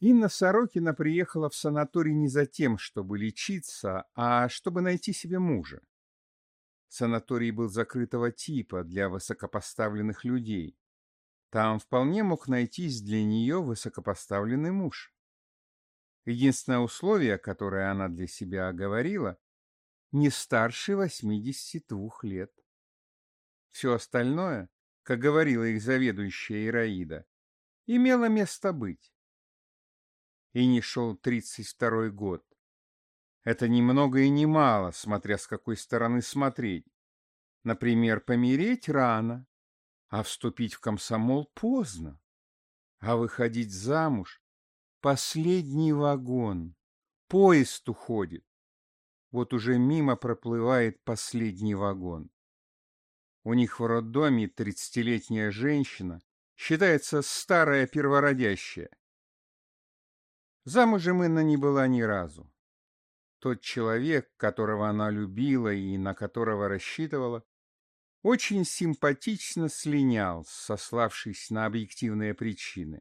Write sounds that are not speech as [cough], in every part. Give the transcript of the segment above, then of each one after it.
Инна Сорокина приехала в санаторий не за тем, чтобы лечиться, а чтобы найти себе мужа. Санаторий был закрытого типа для высокопоставленных людей. Там вполне мог найтись для нее высокопоставленный муж. Единственное условие, которое она для себя оговорила, не старше 82 лет. Все остальное, как говорила их заведующая Ираида, имело место быть. И не шел 32 год. Это ни много и ни мало, смотря с какой стороны смотреть. Например, помереть рано, а вступить в комсомол поздно, а выходить замуж — последний вагон, поезд уходит. Вот уже мимо проплывает последний вагон. У них в роддоме тридцатилетняя женщина считается старая первородящая. Замужем Инна не была ни разу. Тот человек, которого она любила и на которого рассчитывала, очень симпатично слинял, сославшись на объективные причины.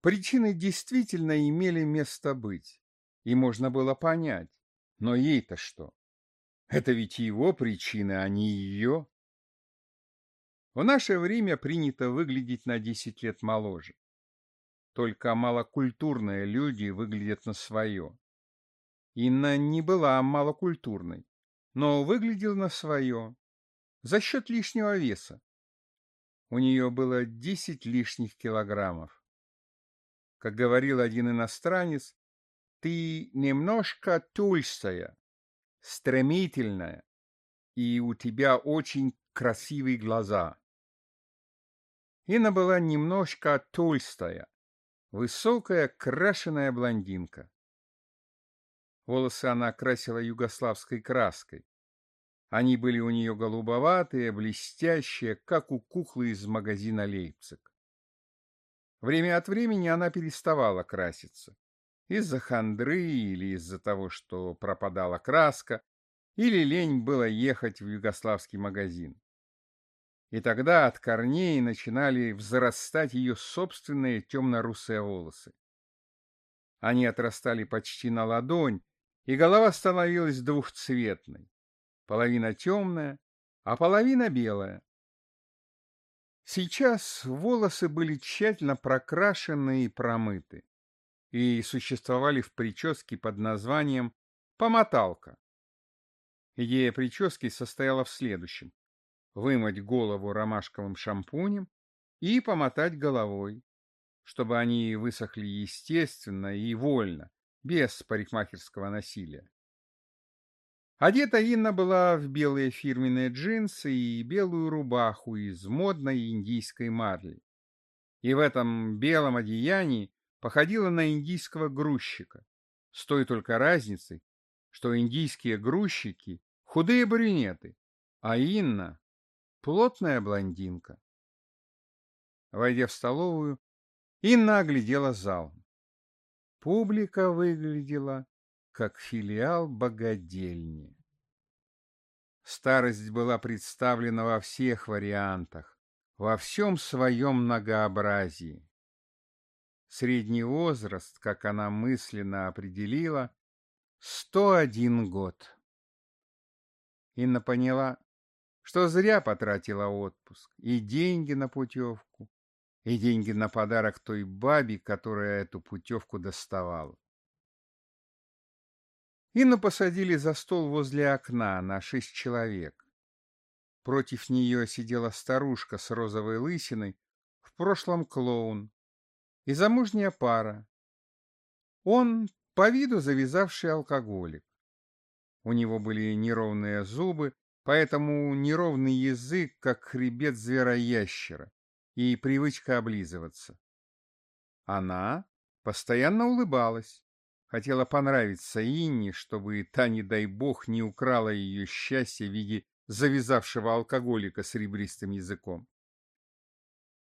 Причины действительно имели место быть, и можно было понять, но ей-то что? Это ведь его причины, а не ее. В наше время принято выглядеть на 10 лет моложе. Только малокультурные люди выглядят на свое. Инна не была малокультурной, но выглядела на свое за счет лишнего веса. У нее было 10 лишних килограммов. Как говорил один иностранец, ты немножко тульстая, стремительная, и у тебя очень красивые глаза. Инна была немножко толстая, высокая, крашеная блондинка. Волосы она красила югославской краской. Они были у нее голубоватые, блестящие, как у куклы из магазина «Лейпциг». Время от времени она переставала краситься. Из-за хандры или из-за того, что пропадала краска, или лень было ехать в югославский магазин. И тогда от корней начинали взрастать ее собственные темно-русые волосы. Они отрастали почти на ладонь, и голова становилась двухцветной. Половина темная, а половина белая. Сейчас волосы были тщательно прокрашены и промыты, и существовали в прическе под названием «помоталка». Идея прически состояла в следующем вымыть голову ромашковым шампунем и помотать головой, чтобы они высохли естественно и вольно, без парикмахерского насилия. Одета Инна была в белые фирменные джинсы и белую рубаху из модной индийской марли. И в этом белом одеянии походила на индийского грузчика, с той только разницей, что индийские грузчики — худые брюнеты, а Инна плотная блондинка. Войдя в столовую, Инна оглядела зал. Публика выглядела как филиал богадельни. Старость была представлена во всех вариантах, во всем своем многообразии. Средний возраст, как она мысленно определила, 101 год. Инна поняла, что зря потратила отпуск, и деньги на путевку, и деньги на подарок той бабе, которая эту путевку доставала. Инну посадили за стол возле окна на шесть человек. Против нее сидела старушка с розовой лысиной, в прошлом клоун, и замужняя пара. Он по виду завязавший алкоголик. У него были неровные зубы Поэтому неровный язык, как хребет звероящера, и привычка облизываться. Она постоянно улыбалась, хотела понравиться Инне, чтобы та, не дай бог, не украла ее счастье в виде завязавшего алкоголика с ребристым языком.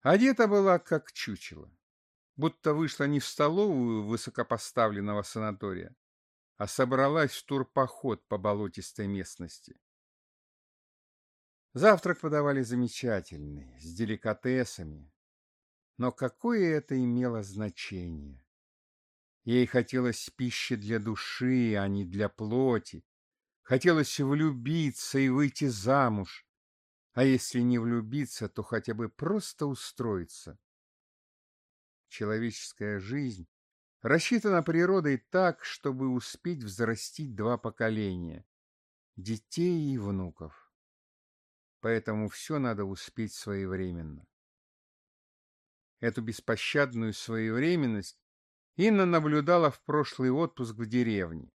Одета была как чучело, будто вышла не в столовую высокопоставленного санатория, а собралась в турпоход по болотистой местности. Завтрак подавали замечательный, с деликатесами. Но какое это имело значение? Ей хотелось пищи для души, а не для плоти. Хотелось влюбиться и выйти замуж. А если не влюбиться, то хотя бы просто устроиться. Человеческая жизнь рассчитана природой так, чтобы успеть взрастить два поколения – детей и внуков. Поэтому все надо успеть своевременно. Эту беспощадную своевременность Инна наблюдала в прошлый отпуск в деревне.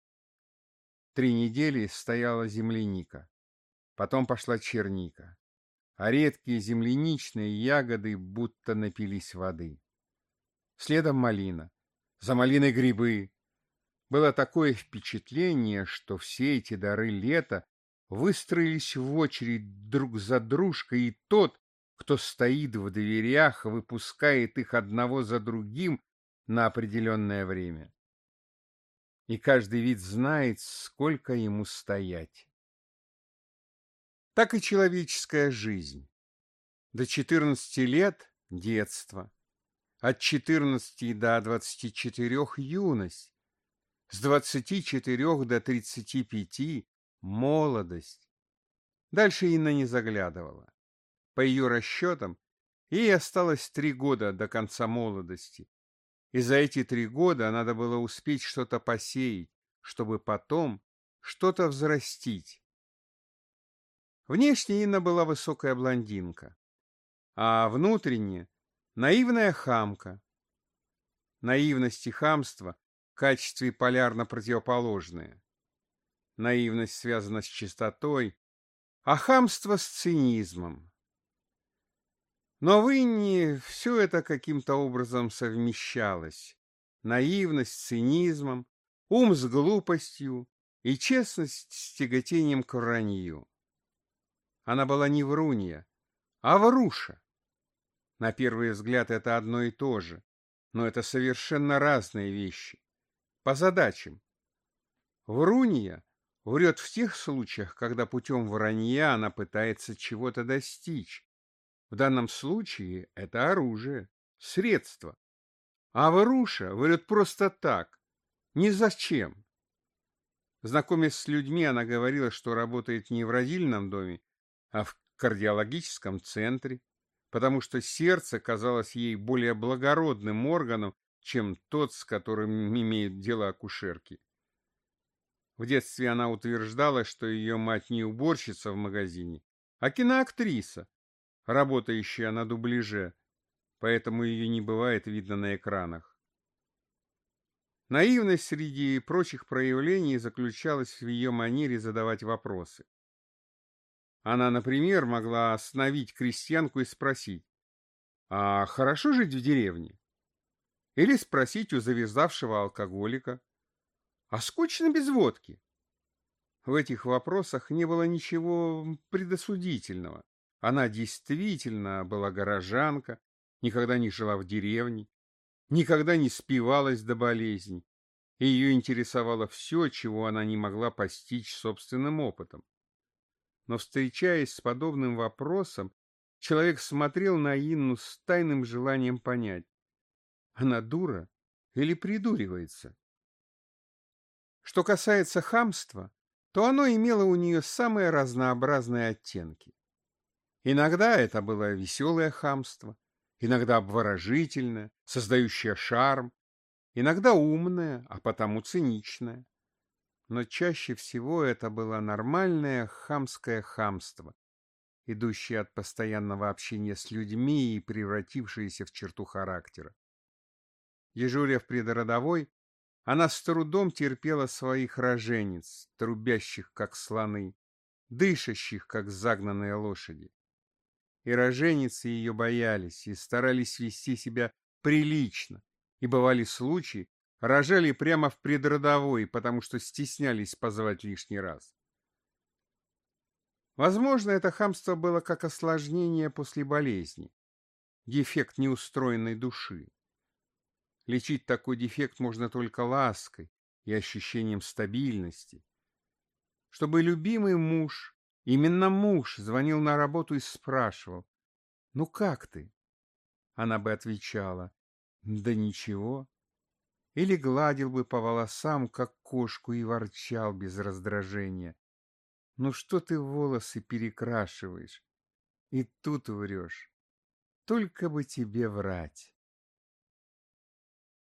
Три недели стояла земляника, потом пошла черника, а редкие земляничные ягоды будто напились воды. Следом малина, за малиной грибы. Было такое впечатление, что все эти дары лета выстроились в очередь друг за дружкой, и тот, кто стоит в дверях, выпускает их одного за другим на определенное время. И каждый вид знает, сколько ему стоять. Так и человеческая жизнь. До 14 лет – детство, от 14 до 24 – юность, с 24 до 35 – молодость. Дальше Инна не заглядывала. По ее расчетам, ей осталось три года до конца молодости, и за эти три года надо было успеть что-то посеять, чтобы потом что-то взрастить. Внешне Инна была высокая блондинка, а внутренне — наивная хамка. Наивность и хамство качестве полярно противоположные. Наивность связана с чистотой, а хамство с цинизмом. Но в Инне все это каким-то образом совмещалось. Наивность с цинизмом, ум с глупостью и честность с тяготением к вранью. Она была не врунья, а вруша. На первый взгляд это одно и то же, но это совершенно разные вещи. По задачам. Врунья врет в тех случаях, когда путем вранья она пытается чего-то достичь, в данном случае это оружие, средство. А Варуша врет просто так, ни зачем. Знакомясь с людьми, она говорила, что работает не в родильном доме, а в кардиологическом центре, потому что сердце казалось ей более благородным органом, чем тот, с которым имеют дело акушерки. В детстве она утверждала, что ее мать не уборщица в магазине, а киноактриса, работающая на дубляже, поэтому ее не бывает видно на экранах. Наивность среди прочих проявлений заключалась в ее манере задавать вопросы. Она, например, могла остановить крестьянку и спросить, «А хорошо жить в деревне?» Или спросить у завязавшего алкоголика, «А скучно без водки?» В этих вопросах не было ничего предосудительного. Она действительно была горожанка, никогда не жила в деревне, никогда не спивалась до болезни, ее интересовало все, чего она не могла постичь собственным опытом. Но, встречаясь с подобным вопросом, человек смотрел на Инну с тайным желанием понять, она дура или придуривается. Что касается хамства, то оно имело у нее самые разнообразные оттенки. Иногда это было веселое хамство, иногда обворожительное, создающее шарм, иногда умное, а потому циничное. Но чаще всего это было нормальное хамское хамство, идущее от постоянного общения с людьми и превратившееся в черту характера. Дежуря в предродовой, она с трудом терпела своих роженец, трубящих, как слоны, дышащих, как загнанные лошади и роженицы ее боялись и старались вести себя прилично, и бывали случаи, рожали прямо в предродовой, потому что стеснялись позвать лишний раз. Возможно, это хамство было как осложнение после болезни, дефект неустроенной души. Лечить такой дефект можно только лаской и ощущением стабильности. Чтобы любимый муж Именно муж звонил на работу и спрашивал, «Ну как ты?» Она бы отвечала, «Да ничего». или гладил бы по волосам, как кошку, и ворчал без раздражения. Ну что ты волосы перекрашиваешь? И тут врешь. Только бы тебе врать.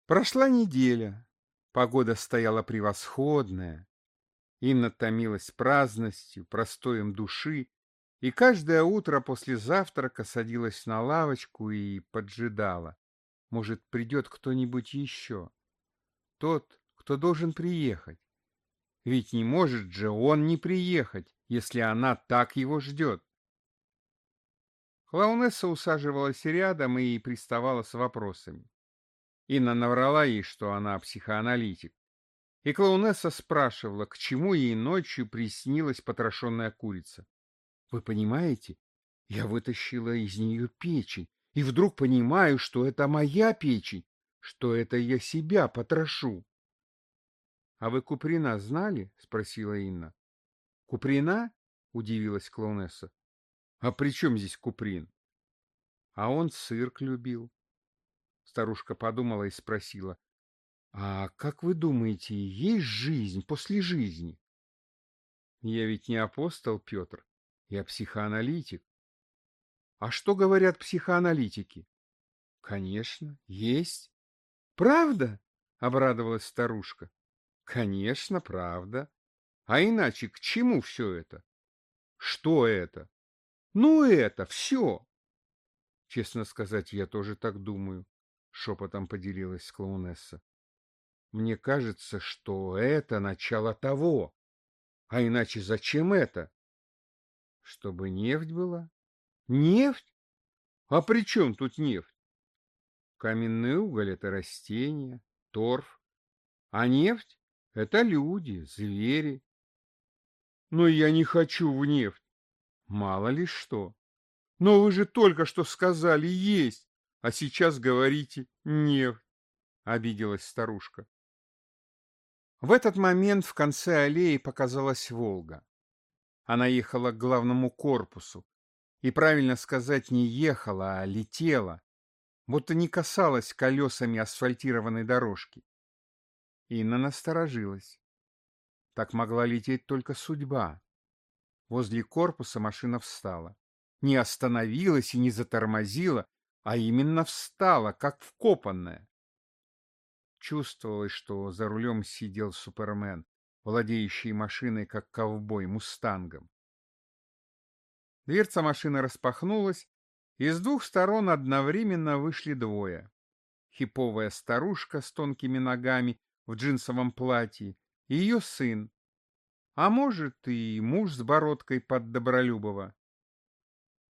Прошла неделя. Погода стояла превосходная. Инна томилась праздностью, простоем души, и каждое утро после завтрака садилась на лавочку и поджидала. Может, придет кто-нибудь еще. Тот, кто должен приехать. Ведь не может же он не приехать, если она так его ждет. Клоунесса усаживалась рядом и приставала с вопросами. Инна наврала ей, что она психоаналитик. И клоунесса спрашивала, к чему ей ночью приснилась потрошенная курица. Вы понимаете, я вытащила из нее печень, и вдруг понимаю, что это моя печень, что это я себя потрошу. — А вы Куприна знали? — спросила Инна. — Куприна? — удивилась клоунесса. — А при чем здесь Куприн? — А он цирк любил. Старушка подумала и спросила. — А как вы думаете, есть жизнь после жизни? — Я ведь не апостол Петр, я психоаналитик. — А что говорят психоаналитики? — Конечно, есть. — Правда? — обрадовалась старушка. Конечно, правда. А иначе к чему все это? Что это? Ну, это все. Честно сказать, я тоже так думаю, шепотом поделилась клоунесса. Мне кажется, что это начало того. А иначе зачем это? Чтобы нефть была? Нефть? А при чем тут нефть? Каменный уголь — это растение, торф. А нефть это люди, звери. Но я не хочу в нефть. Мало ли что. Но вы же только что сказали есть, а сейчас говорите нефть. Обиделась старушка. В этот момент в конце аллеи показалась Волга. Она ехала к главному корпусу. И правильно сказать, не ехала, а летела, будто не касалась колесами асфальтированной дорожки. Инна насторожилась. Так могла лететь только судьба. Возле корпуса машина встала. Не остановилась и не затормозила, а именно встала, как вкопанная. Чувствовалось, что за рулем сидел Супермен, владеющий машиной, как ковбой, мустангом. Дверца машины распахнулась, и с двух сторон одновременно вышли двое. Хиповая старушка с тонкими ногами в джинсовом платье, и ее сын, а может и муж с бородкой под Добролюбова.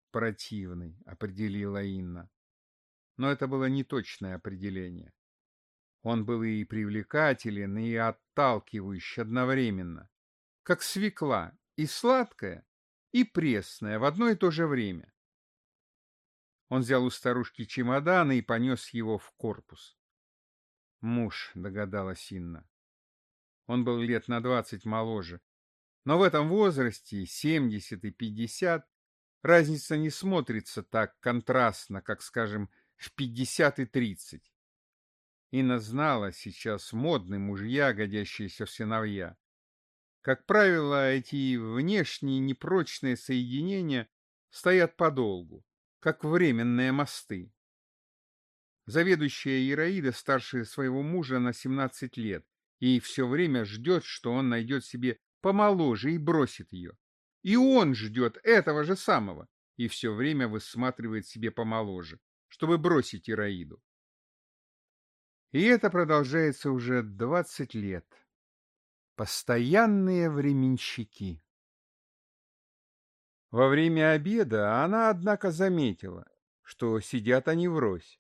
Противный, определила Инна. Но это было неточное определение. Он был и привлекателен, и отталкивающий одновременно, как свекла, и сладкая, и пресная в одно и то же время. Он взял у старушки чемодан и понес его в корпус. Муж, догадалась Инна. Он был лет на двадцать моложе. Но в этом возрасте, семьдесят и пятьдесят, разница не смотрится так контрастно, как, скажем, в пятьдесят и тридцать. Инна знала сейчас модные мужья, годящиеся в сыновья. Как правило, эти внешние непрочные соединения стоят подолгу, как временные мосты. Заведующая Ираида старше своего мужа на 17 лет и все время ждет, что он найдет себе помоложе и бросит ее. И он ждет этого же самого и все время высматривает себе помоложе, чтобы бросить Ираиду. И это продолжается уже 20 лет. Постоянные временщики. Во время обеда она, однако, заметила, что сидят они врозь.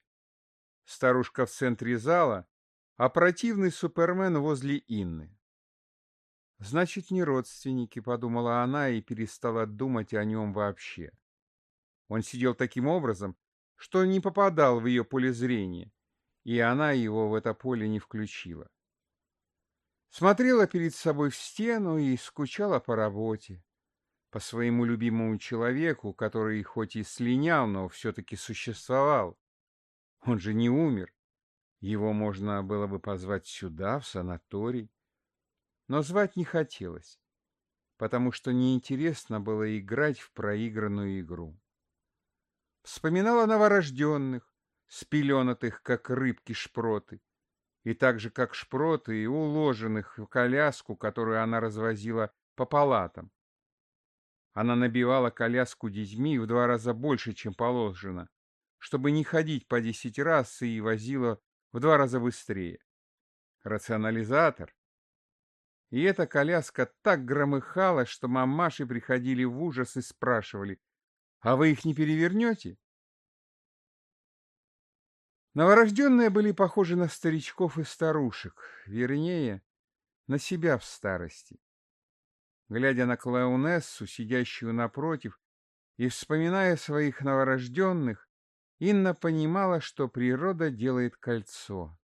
Старушка в центре зала, а противный Супермен возле Инны. Значит, не родственники, подумала она и перестала думать о нем вообще. Он сидел таким образом, что не попадал в ее поле зрения, и она его в это поле не включила. Смотрела перед собой в стену и скучала по работе, по своему любимому человеку, который хоть и слинял, но все-таки существовал, он же не умер. Его можно было бы позвать сюда, в санаторий, но звать не хотелось, потому что неинтересно было играть в проигранную игру. Вспоминала новорожденных, спеленатых, как рыбки-шпроты, и так же, как шпроты, и уложенных в коляску, которую она развозила по палатам. Она набивала коляску детьми в два раза больше, чем положено, чтобы не ходить по десять раз и возила в два раза быстрее. Рационализатор. И эта коляска так громыхала, что мамаши приходили в ужас и спрашивали, «А вы их не перевернете?» Новорожденные были похожи на старичков и старушек, вернее, на себя в старости. Глядя на клоунессу, сидящую напротив, и вспоминая своих новорожденных, Инна понимала, что природа делает кольцо,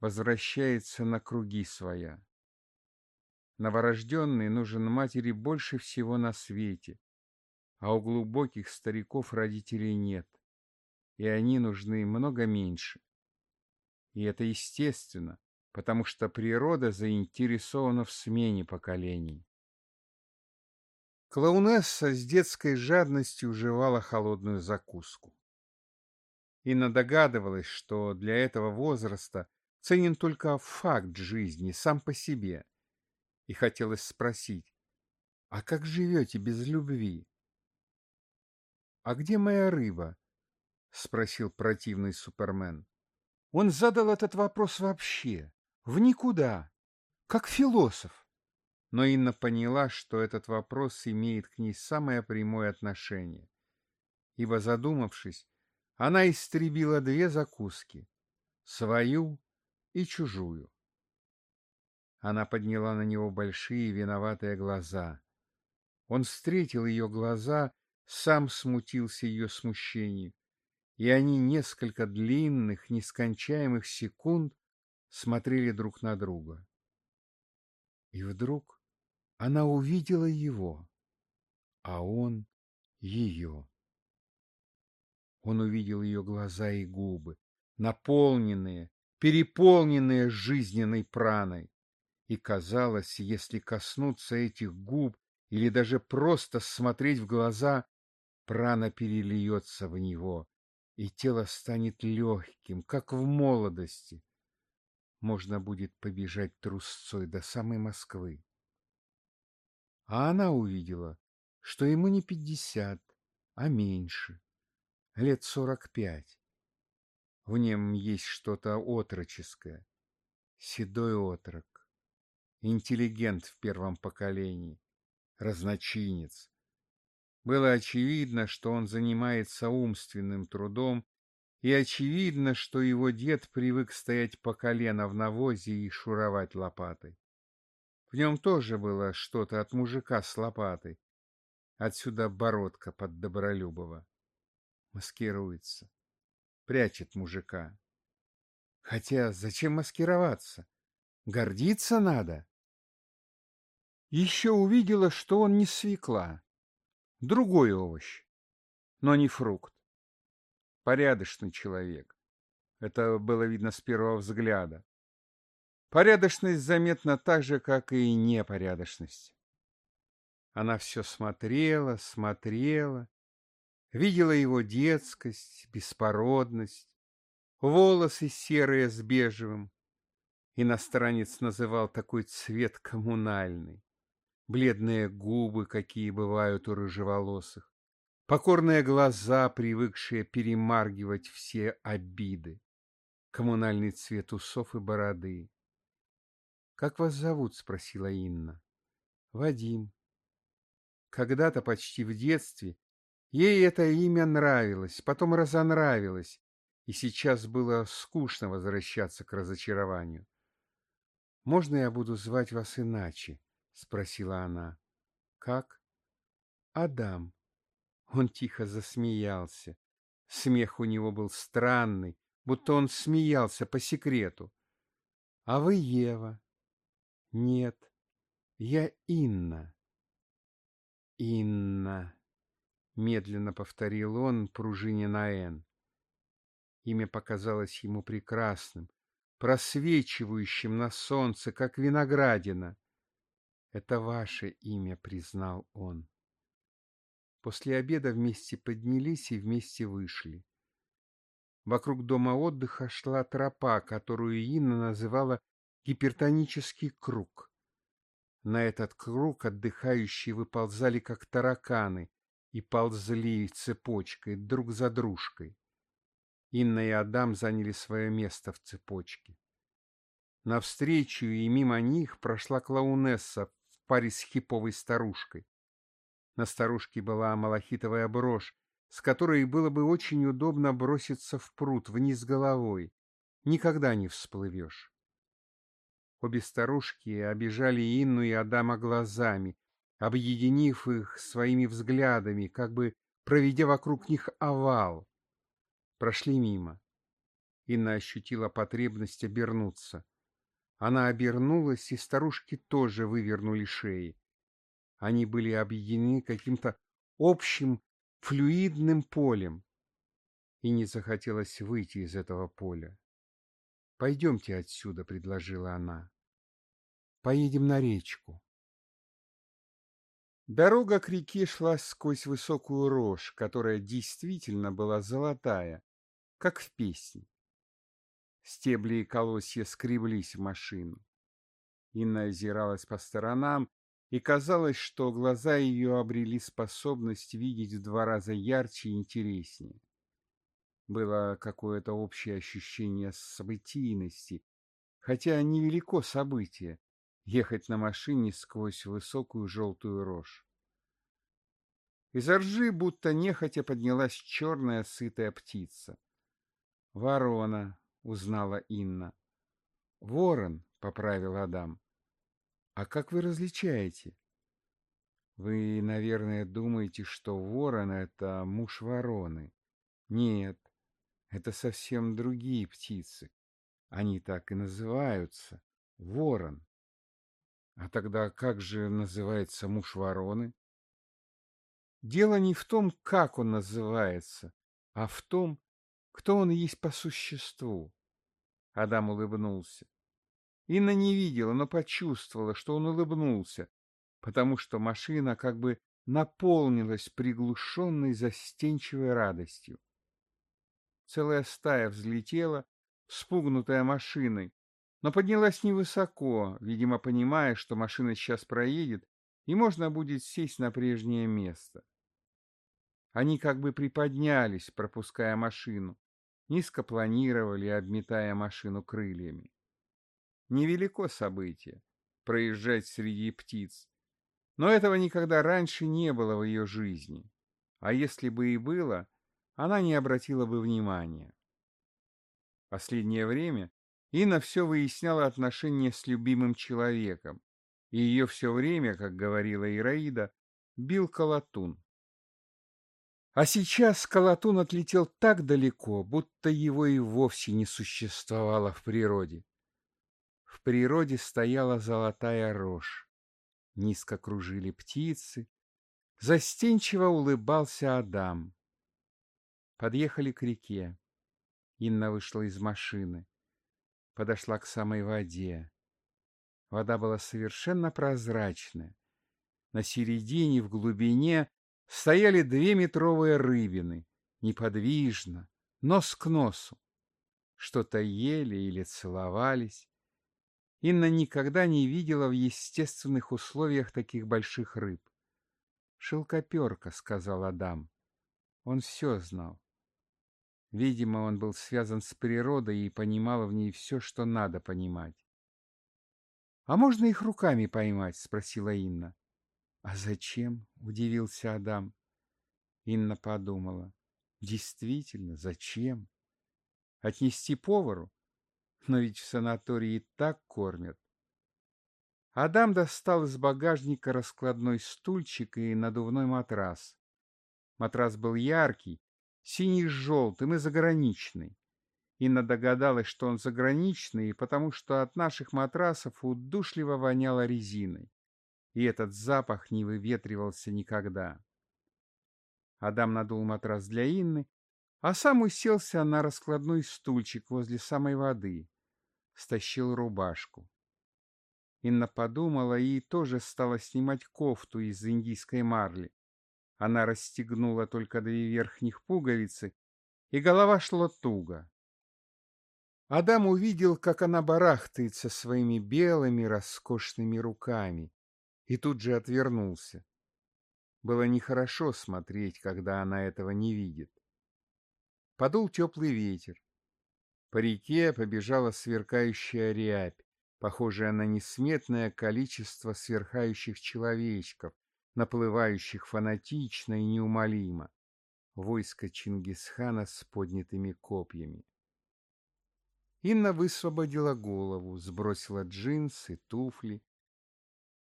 возвращается на круги своя. Новорожденный нужен матери больше всего на свете, а у глубоких стариков родителей нет, и они нужны много меньше. И это естественно, потому что природа заинтересована в смене поколений. Клоунесса с детской жадностью жевала холодную закуску. Инна догадывалась, что для этого возраста ценен только факт жизни сам по себе. И хотелось спросить, а как живете без любви? «А где моя рыба?» — спросил противный Супермен. Он задал этот вопрос вообще, в никуда, как философ. Но Инна поняла, что этот вопрос имеет к ней самое прямое отношение. Ибо, задумавшись, она истребила две закуски — свою и чужую. Она подняла на него большие виноватые глаза. Он встретил ее глаза, сам смутился ее смущению, и они несколько длинных, нескончаемых секунд смотрели друг на друга. И вдруг она увидела его, а он ее. Он увидел ее глаза и губы, наполненные, переполненные жизненной праной. И казалось, если коснуться этих губ или даже просто смотреть в глаза, прана перельется в него, и тело станет легким, как в молодости. Можно будет побежать трусцой до самой Москвы. А она увидела, что ему не пятьдесят, а меньше лет сорок пять. В нем есть что-то отроческое, седой отрок, интеллигент в первом поколении, разночинец. Было очевидно, что он занимается умственным трудом, и очевидно, что его дед привык стоять по колено в навозе и шуровать лопатой. В нем тоже было что-то от мужика с лопатой. Отсюда бородка под Добролюбова маскируется, прячет мужика. Хотя зачем маскироваться? Гордиться надо. Еще увидела, что он не свекла, другой овощ, но не фрукт. Порядочный человек. Это было видно с первого взгляда. Порядочность заметна так же, как и непорядочность. Она все смотрела, смотрела, Видела его детскость, беспородность, волосы серые с бежевым. Иностранец называл такой цвет коммунальный. Бледные губы, какие бывают у рыжеволосых. Покорные глаза, привыкшие перемаргивать все обиды. Коммунальный цвет усов и бороды. «Как вас зовут?» — спросила Инна. «Вадим». Когда-то, почти в детстве, Ей это имя нравилось, потом разонравилось, и сейчас было скучно возвращаться к разочарованию. «Можно я буду звать вас иначе?» — спросила она. «Как?» «Адам». Он тихо засмеялся. Смех у него был странный, будто он смеялся по секрету. «А вы Ева?» «Нет, я Инна». «Инна», — медленно повторил он, пружине на «Н». Имя показалось ему прекрасным, просвечивающим на солнце, как виноградина. «Это ваше имя», — признал он. После обеда вместе поднялись и вместе вышли. Вокруг дома отдыха шла тропа, которую Инна называла гипертонический круг. На этот круг отдыхающие выползали, как тараканы, и ползли цепочкой друг за дружкой. Инна и Адам заняли свое место в цепочке. Навстречу и мимо них прошла клоунесса в паре с хиповой старушкой. На старушке была малахитовая брошь, с которой было бы очень удобно броситься в пруд вниз головой. Никогда не всплывешь. Обе старушки обижали Инну и Адама глазами, объединив их своими взглядами, как бы проведя вокруг них овал. Прошли мимо. Инна ощутила потребность обернуться. Она обернулась, и старушки тоже вывернули шеи. Они были объединены каким-то общим флюидным полем. И не захотелось выйти из этого поля. «Пойдемте отсюда», — предложила она. «Поедем на речку». Дорога к реке шла сквозь высокую рожь, которая действительно была золотая, как в песне. Стебли и колосья скреблись в машину. Инна озиралась по сторонам, и казалось, что глаза ее обрели способность видеть в два раза ярче и интереснее. Было какое-то общее ощущение событийности, хотя невелико событие — ехать на машине сквозь высокую желтую рожь. Из ржи будто нехотя поднялась черная сытая птица. «Ворона», — узнала Инна. «Ворон», — поправил Адам. «А как вы различаете?» «Вы, наверное, думаете, что ворон — это муж вороны. Нет, это совсем другие птицы. Они так и называются — ворон. А тогда как же называется муж вороны? Дело не в том, как он называется, а в том, кто он есть по существу. Адам улыбнулся. Инна не видела, но почувствовала, что он улыбнулся, потому что машина как бы наполнилась приглушенной застенчивой радостью. Целая стая взлетела, спугнутая машиной, но поднялась невысоко, видимо, понимая, что машина сейчас проедет, и можно будет сесть на прежнее место. Они как бы приподнялись, пропуская машину, низко планировали, обметая машину крыльями. Невелико событие — проезжать среди птиц, но этого никогда раньше не было в ее жизни, а если бы и было, она не обратила бы внимания. Последнее время Инна все выясняла отношения с любимым человеком, и ее все время, как говорила Ираида, бил колотун. А сейчас колотун отлетел так далеко, будто его и вовсе не существовало в природе. В природе стояла золотая рожь. Низко кружили птицы. Застенчиво улыбался Адам. Подъехали к реке. Инна вышла из машины. Подошла к самой воде. Вода была совершенно прозрачная. На середине, в глубине, стояли две метровые рыбины, неподвижно, нос к носу. Что-то ели или целовались. Инна никогда не видела в естественных условиях таких больших рыб. «Шелкоперка», — сказал Адам. Он все знал. Видимо, он был связан с природой и понимал в ней все, что надо понимать. «А можно их руками поймать?» — спросила Инна. «А зачем?» — удивился Адам. Инна подумала. «Действительно, зачем? Отнести повару? Но ведь в санатории так кормят». Адам достал из багажника раскладной стульчик и надувной матрас. Матрас был яркий, синий с желтым и заграничный. Инна догадалась, что он заграничный, потому что от наших матрасов удушливо воняло резиной и этот запах не выветривался никогда. Адам надул матрас для Инны, а сам уселся на раскладной стульчик возле самой воды, стащил рубашку. Инна подумала и тоже стала снимать кофту из индийской марли. Она расстегнула только две верхних пуговицы, и голова шла туго. Адам увидел, как она барахтается своими белыми роскошными руками, и тут же отвернулся. Было нехорошо смотреть, когда она этого не видит. Подул теплый ветер. По реке побежала сверкающая рябь, похожая на несметное количество сверкающих человечков, наплывающих фанатично и неумолимо. Войско Чингисхана с поднятыми копьями. Инна высвободила голову, сбросила джинсы, туфли,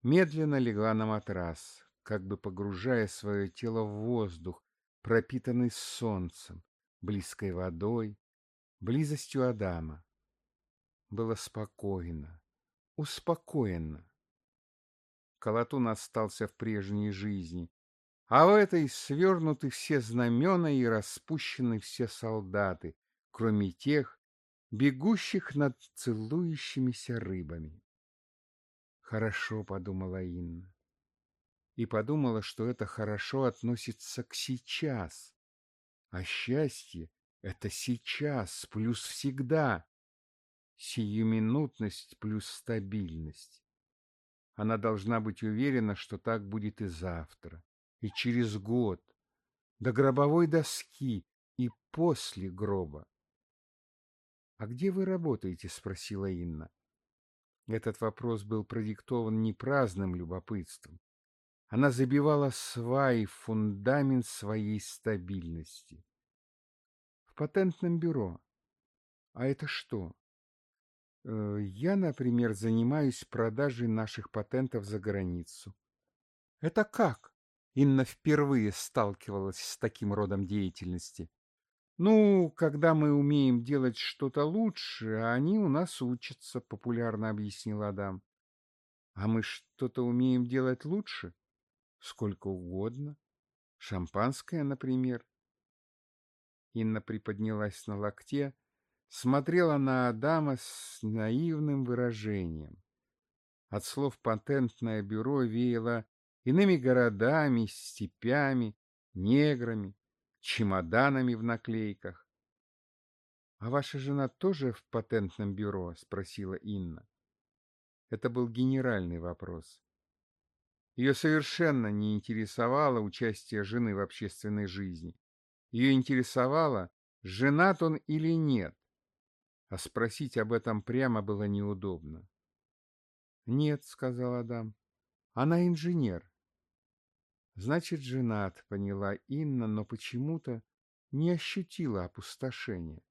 медленно легла на матрас, как бы погружая свое тело в воздух, пропитанный солнцем, близкой водой, близостью Адама. Было спокойно, успокоенно. Колотун остался в прежней жизни, а в этой свернуты все знамена и распущены все солдаты, кроме тех, бегущих над целующимися рыбами. Хорошо, подумала Инна. И подумала, что это хорошо относится к сейчас. А счастье — это сейчас плюс всегда сиюминутность плюс стабильность. Она должна быть уверена, что так будет и завтра, и через год, до гробовой доски и после гроба. «А где вы работаете?» — спросила Инна. Этот вопрос был продиктован не праздным любопытством. Она забивала сваи в фундамент своей стабильности. В патентном бюро. А это что? Э, я, например, занимаюсь продажей наших патентов за границу. Это как? Инна впервые сталкивалась с таким родом деятельности. Ну, когда мы умеем делать что-то лучше, а они у нас учатся, популярно объяснил Адам. А мы что-то умеем делать лучше? Сколько угодно. Шампанское, например. Инна приподнялась на локте, смотрела на Адама с наивным выражением. От слов «патентное бюро» веяло иными городами, степями, неграми, чемоданами в наклейках. — А ваша жена тоже в патентном бюро? — спросила Инна. Это был генеральный вопрос. Ее совершенно не интересовало участие жены в общественной жизни. Ее интересовало, женат он или нет а спросить об этом прямо было неудобно. «Нет», — сказал Адам, — «она инженер». «Значит, женат», — поняла Инна, но почему-то не ощутила опустошения.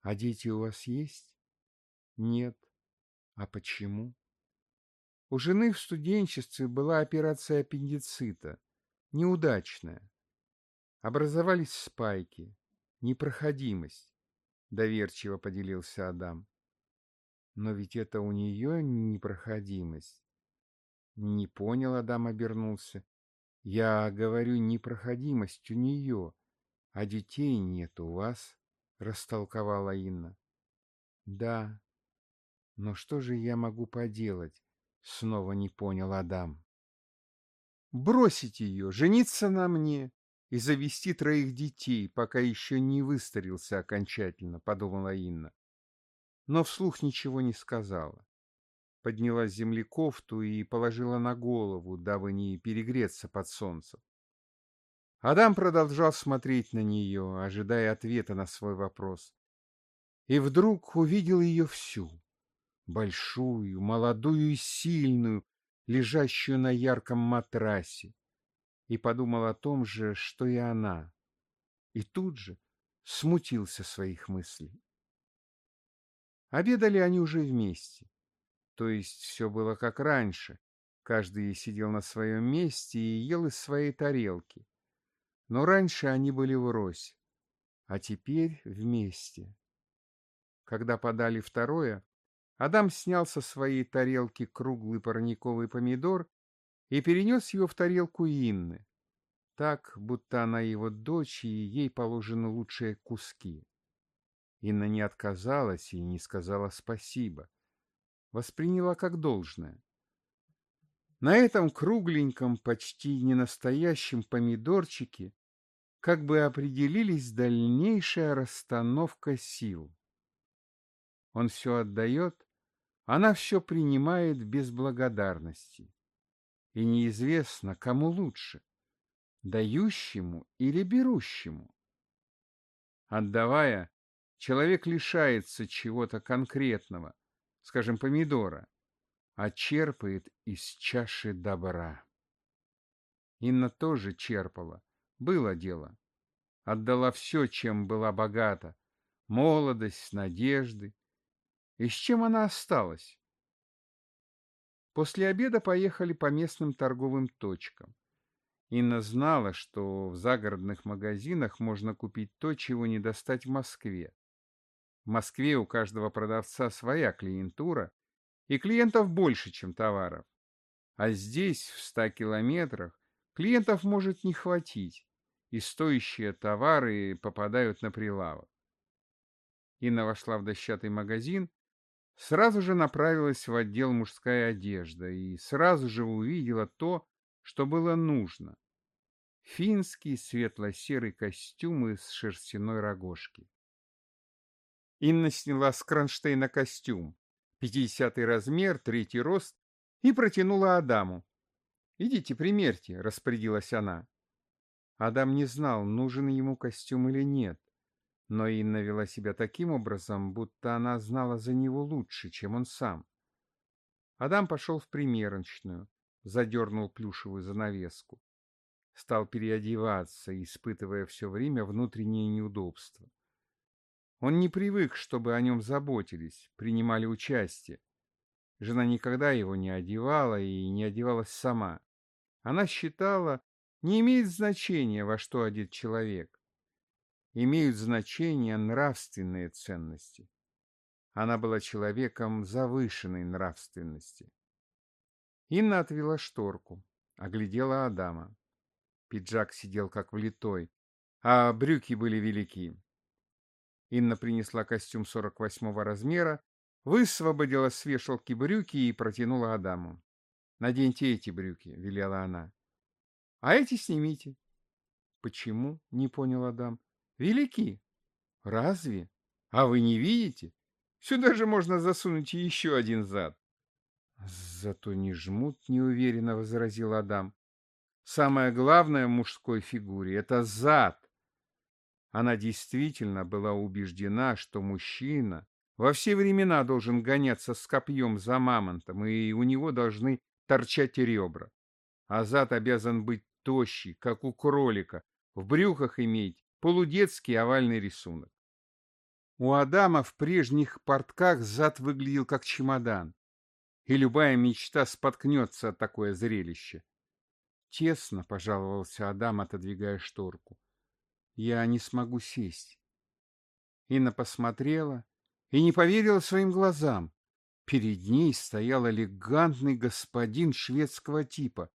«А дети у вас есть?» «Нет». «А почему?» У жены в студенчестве была операция аппендицита, неудачная. Образовались спайки, непроходимость доверчиво поделился Адам. Но ведь это у нее непроходимость. Не понял, Адам обернулся. Я говорю, непроходимость у нее, а детей нет у вас, растолковала Инна. Да, но что же я могу поделать? Снова не понял Адам. Бросить ее, жениться на мне, и завести троих детей, пока еще не выстарился окончательно, подумала Инна. Но вслух ничего не сказала. Подняла с земли кофту и положила на голову, дабы не перегреться под солнцем. Адам продолжал смотреть на нее, ожидая ответа на свой вопрос. И вдруг увидел ее всю, большую, молодую и сильную, лежащую на ярком матрасе, и подумал о том же, что и она. И тут же смутился своих мыслей. Обедали они уже вместе. То есть все было как раньше. Каждый сидел на своем месте и ел из своей тарелки. Но раньше они были врозь, а теперь вместе. Когда подали второе, Адам снял со своей тарелки круглый парниковый помидор и перенес его в тарелку Инны. так, будто она его дочь, и ей положены лучшие куски. Инна не отказалась и не сказала спасибо. Восприняла как должное. На этом кругленьком, почти ненастоящем помидорчике как бы определились дальнейшая расстановка сил. Он все отдает, она все принимает без благодарности. И неизвестно, кому лучше — дающему или берущему. Отдавая, человек лишается чего-то конкретного, скажем, помидора, а черпает из чаши добра. Инна тоже черпала, было дело. Отдала все, чем была богата. Молодость, надежды. И с чем она осталась? После обеда поехали по местным торговым точкам. Инна знала, что в загородных магазинах можно купить то, чего не достать в Москве. В Москве у каждого продавца своя клиентура, и клиентов больше, чем товаров. А здесь, в ста километрах, клиентов может не хватить и стоящие товары попадают на прилавок. Инна вошла в дощатый магазин, сразу же направилась в отдел мужская одежда и сразу же увидела то, что было нужно. Финский светло-серый костюм из шерстяной рогожки. Инна сняла с кронштейна костюм, пятидесятый размер, третий рост, и протянула Адаму. «Идите, примерьте», — распорядилась она. Адам не знал, нужен ему костюм или нет, но Инна вела себя таким образом, будто она знала за него лучше, чем он сам. Адам пошел в примерочную, задернул плюшевую занавеску. Стал переодеваться, испытывая все время внутреннее неудобство. Он не привык, чтобы о нем заботились, принимали участие. Жена никогда его не одевала и не одевалась сама. Она считала, не имеет значения, во что одет человек. Имеют значение нравственные ценности. Она была человеком завышенной нравственности. Инна отвела шторку, оглядела Адама. Пиджак сидел как влитой, а брюки были велики. Инна принесла костюм 48 размера, высвободила с вешалки брюки и протянула Адаму. «Наденьте эти брюки», — велела она. А эти снимите. Почему? Не понял Адам. Велики. Разве? А вы не видите? Сюда же можно засунуть еще один зад. Зато не жмут, неуверенно возразил Адам. Самое главное в мужской фигуре — это зад. Она действительно была убеждена, что мужчина во все времена должен гоняться с копьем за мамонтом, и у него должны торчать ребра. А зад обязан быть тощий, как у кролика, в брюхах иметь полудетский овальный рисунок. У Адама в прежних портках зад выглядел как чемодан, и любая мечта споткнется от такое зрелище. Тесно, — пожаловался Адам, отодвигая шторку. Я не смогу сесть. Инна посмотрела и не поверила своим глазам. Перед ней стоял элегантный господин шведского типа,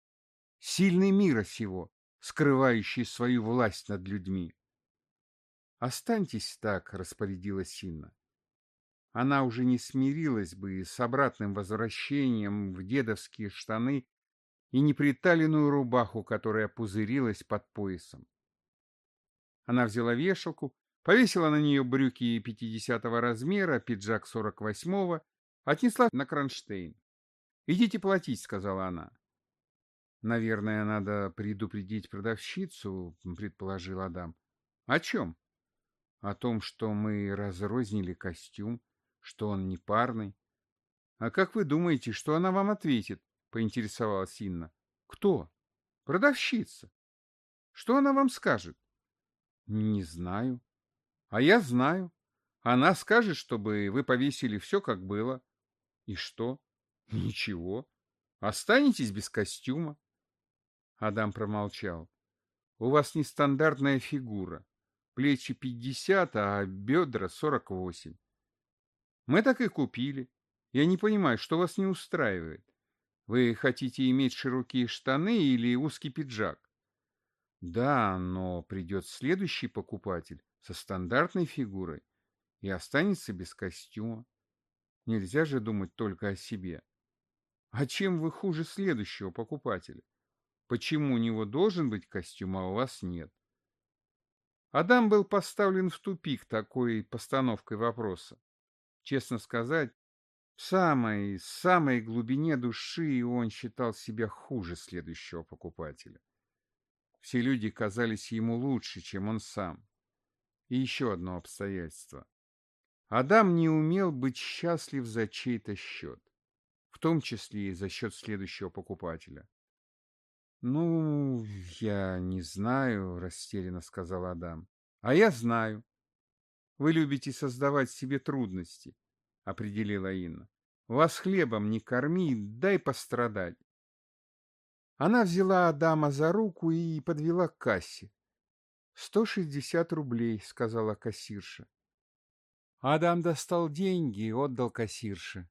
сильный мира сего, скрывающий свою власть над людьми. «Останьтесь так», — распорядилась Инна. Она уже не смирилась бы с обратным возвращением в дедовские штаны и неприталенную рубаху, которая пузырилась под поясом. Она взяла вешалку, повесила на нее брюки пятидесятого размера, пиджак сорок восьмого, отнесла на кронштейн. «Идите платить», — сказала она. Наверное, надо предупредить продавщицу, предположил Адам. О чем? О том, что мы разрознили костюм, что он не парный. А как вы думаете, что она вам ответит? Поинтересовалась Инна. Кто? Продавщица. Что она вам скажет? Не знаю. А я знаю. Она скажет, чтобы вы повесили все, как было. И что? Ничего. Останетесь без костюма. Адам промолчал. У вас нестандартная фигура. Плечи пятьдесят, а бедра сорок восемь. Мы так и купили. Я не понимаю, что вас не устраивает. Вы хотите иметь широкие штаны или узкий пиджак? Да, но придет следующий покупатель со стандартной фигурой и останется без костюма. Нельзя же думать только о себе. А чем вы хуже следующего покупателя? Почему у него должен быть костюм, а у вас нет? Адам был поставлен в тупик такой постановкой вопроса. Честно сказать, в самой, самой глубине души он считал себя хуже следующего покупателя. Все люди казались ему лучше, чем он сам. И еще одно обстоятельство. Адам не умел быть счастлив за чей-то счет, в том числе и за счет следующего покупателя. «Ну, я не знаю», — растерянно сказал Адам. «А я знаю. Вы любите создавать себе трудности», — определила Инна. «Вас хлебом не корми, дай пострадать». Она взяла Адама за руку и подвела к кассе. «Сто шестьдесят рублей», — сказала кассирша. Адам достал деньги и отдал кассирше.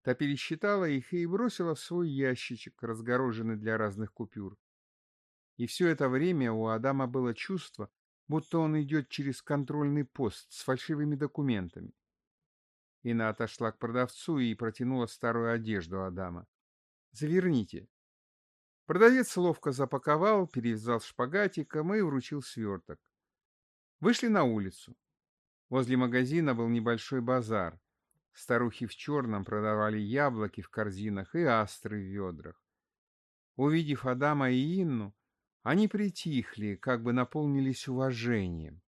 Та пересчитала их и бросила в свой ящичек, разгороженный для разных купюр. И все это время у Адама было чувство, будто он идет через контрольный пост с фальшивыми документами. Ина отошла к продавцу и протянула старую одежду Адама. «Заверните». Продавец ловко запаковал, перевязал шпагатиком и вручил сверток. Вышли на улицу. Возле магазина был небольшой базар. Старухи в черном продавали яблоки в корзинах и астры в ведрах. Увидев Адама и Инну, они притихли, как бы наполнились уважением.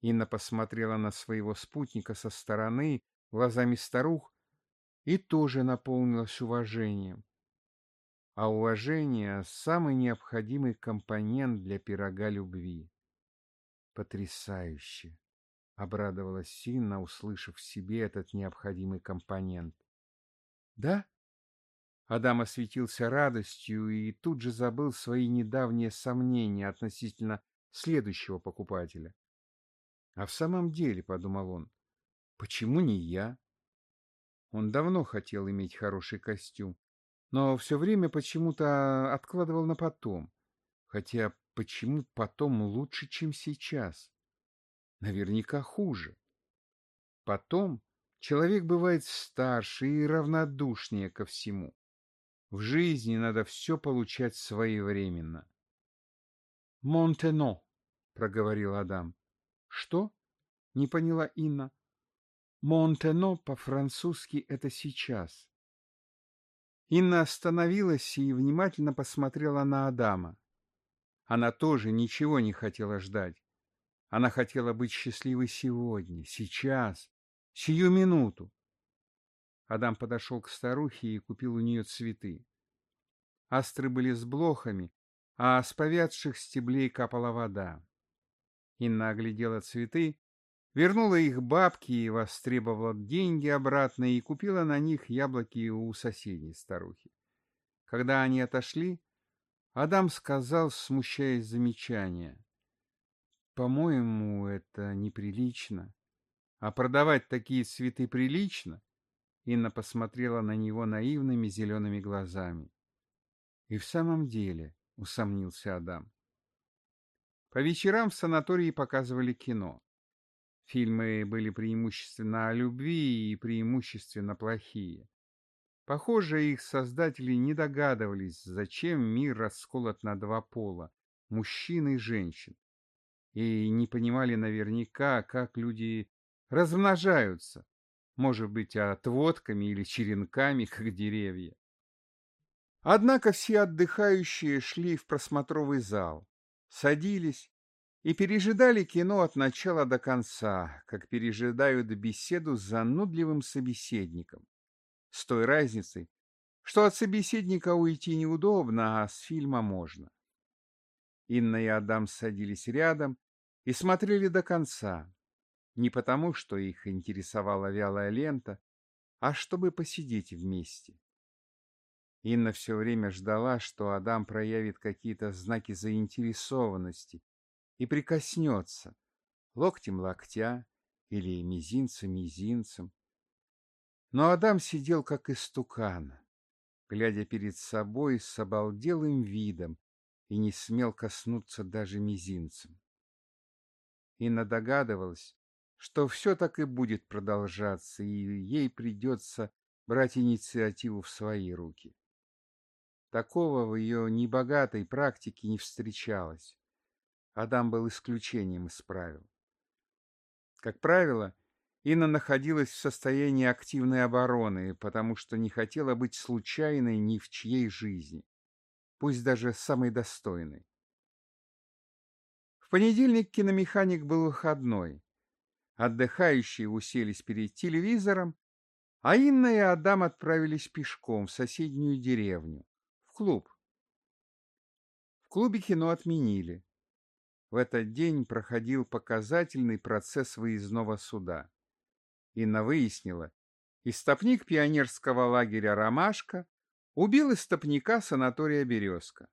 Инна посмотрела на своего спутника со стороны, глазами старух, и тоже наполнилась уважением. А уважение — самый необходимый компонент для пирога любви. Потрясающе! — обрадовалась Синна, услышав в себе этот необходимый компонент. «Да?» Адам осветился радостью и тут же забыл свои недавние сомнения относительно следующего покупателя. «А в самом деле, — подумал он, — почему не я?» Он давно хотел иметь хороший костюм, но все время почему-то откладывал на потом. Хотя почему потом лучше, чем сейчас? наверняка хуже. Потом человек бывает старше и равнодушнее ко всему. В жизни надо все получать своевременно. «Монтено», — проговорил Адам. «Что?» — не поняла Инна. «Монтено по-французски это сейчас». Инна остановилась и внимательно посмотрела на Адама. Она тоже ничего не хотела ждать. Она хотела быть счастливой сегодня, сейчас, сию минуту. Адам подошел к старухе и купил у нее цветы. Астры были с блохами, а с повядших стеблей капала вода. Инна оглядела цветы, вернула их бабке и востребовала деньги обратно и купила на них яблоки у соседней старухи. Когда они отошли, Адам сказал, смущаясь замечания. По-моему, это неприлично. А продавать такие цветы прилично? Инна посмотрела на него наивными зелеными глазами. И в самом деле, усомнился Адам. По вечерам в санатории показывали кино. Фильмы были преимущественно о любви и преимущественно плохие. Похоже, их создатели не догадывались, зачем мир расколот на два пола – мужчин и женщин и не понимали наверняка, как люди размножаются, может быть, отводками или черенками, [laughs] как деревья. Однако все отдыхающие шли в просмотровый зал, садились и пережидали кино от начала до конца, как пережидают беседу с занудливым собеседником. С той разницей, что от собеседника уйти неудобно, а с фильма можно. Инна и Адам садились рядом и смотрели до конца. Не потому, что их интересовала вялая лента, а чтобы посидеть вместе. Инна все время ждала, что Адам проявит какие-то знаки заинтересованности и прикоснется локтем локтя или мизинцем мизинцем. Но Адам сидел как истукан, глядя перед собой с обалделым видом и не смел коснуться даже мизинцем. Инна догадывалась, что все так и будет продолжаться, и ей придется брать инициативу в свои руки. Такого в ее небогатой практике не встречалось. Адам был исключением из правил. Как правило, Инна находилась в состоянии активной обороны, потому что не хотела быть случайной ни в чьей жизни, пусть даже самой достойной. В понедельник киномеханик был выходной. Отдыхающие уселись перед телевизором, а Инна и Адам отправились пешком в соседнюю деревню, в клуб. В клубе кино отменили. В этот день проходил показательный процесс выездного суда. Инна выяснила, истопник пионерского лагеря «Ромашка» убил истопника санатория «Березка».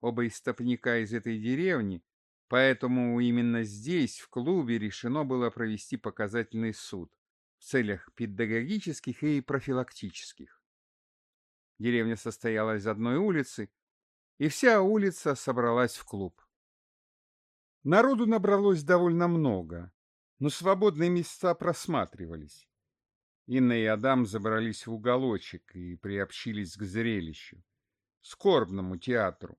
Оба истопника из этой деревни, поэтому именно здесь, в клубе, решено было провести показательный суд в целях педагогических и профилактических. Деревня состояла из одной улицы, и вся улица собралась в клуб. Народу набралось довольно много, но свободные места просматривались. Инна и Адам забрались в уголочек и приобщились к зрелищу, скорбному театру.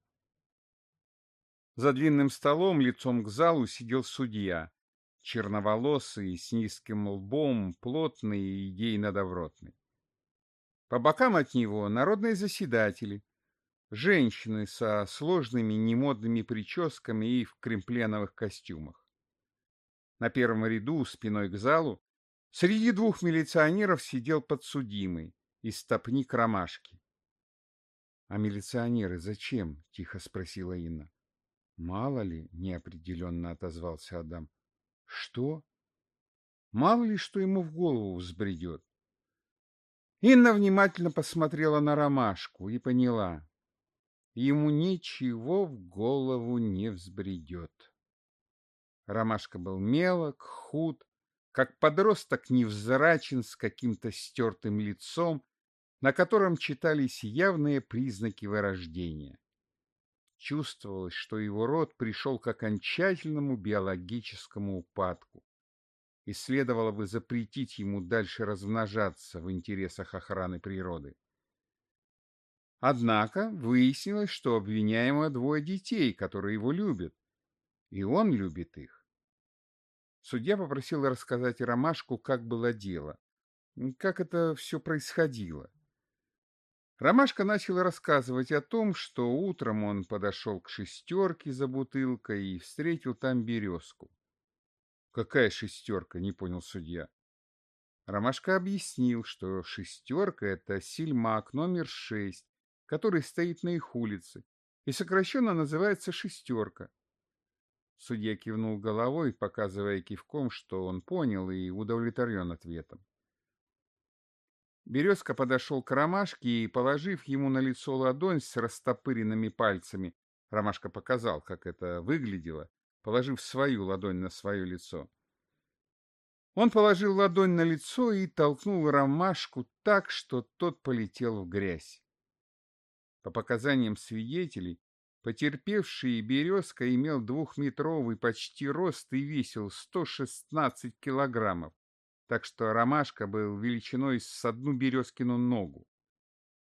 За длинным столом лицом к залу сидел судья, черноволосый, с низким лбом, плотный и идейно-добротный. По бокам от него народные заседатели, женщины со сложными немодными прическами и в кремпленовых костюмах. На первом ряду, спиной к залу, среди двух милиционеров сидел подсудимый, истопник ромашки. — А милиционеры зачем? — тихо спросила Инна. — Мало ли, — неопределенно отозвался Адам. — Что? Мало ли, что ему в голову взбредет. Инна внимательно посмотрела на ромашку и поняла, ему ничего в голову не взбредет. Ромашка был мелок, худ, как подросток невзрачен с каким-то стертым лицом, на котором читались явные признаки вырождения. Чувствовалось, что его род пришел к окончательному биологическому упадку, и следовало бы запретить ему дальше размножаться в интересах охраны природы. Однако выяснилось, что обвиняемого двое детей, которые его любят, и он любит их. Судья попросил рассказать Ромашку, как было дело, как это все происходило. Ромашка начал рассказывать о том, что утром он подошел к шестерке за бутылкой и встретил там березку. «Какая шестерка?» — не понял судья. Ромашка объяснил, что шестерка — это сильмак номер шесть, который стоит на их улице, и сокращенно называется «шестерка». Судья кивнул головой, показывая кивком, что он понял и удовлетворен ответом. Березка подошел к Ромашке и, положив ему на лицо ладонь с растопыренными пальцами, Ромашка показал, как это выглядело, положив свою ладонь на свое лицо. Он положил ладонь на лицо и толкнул Ромашку так, что тот полетел в грязь. По показаниям свидетелей, потерпевший Березка имел двухметровый почти рост и весил 116 килограммов, так что ромашка был величиной с одну Березкину ногу.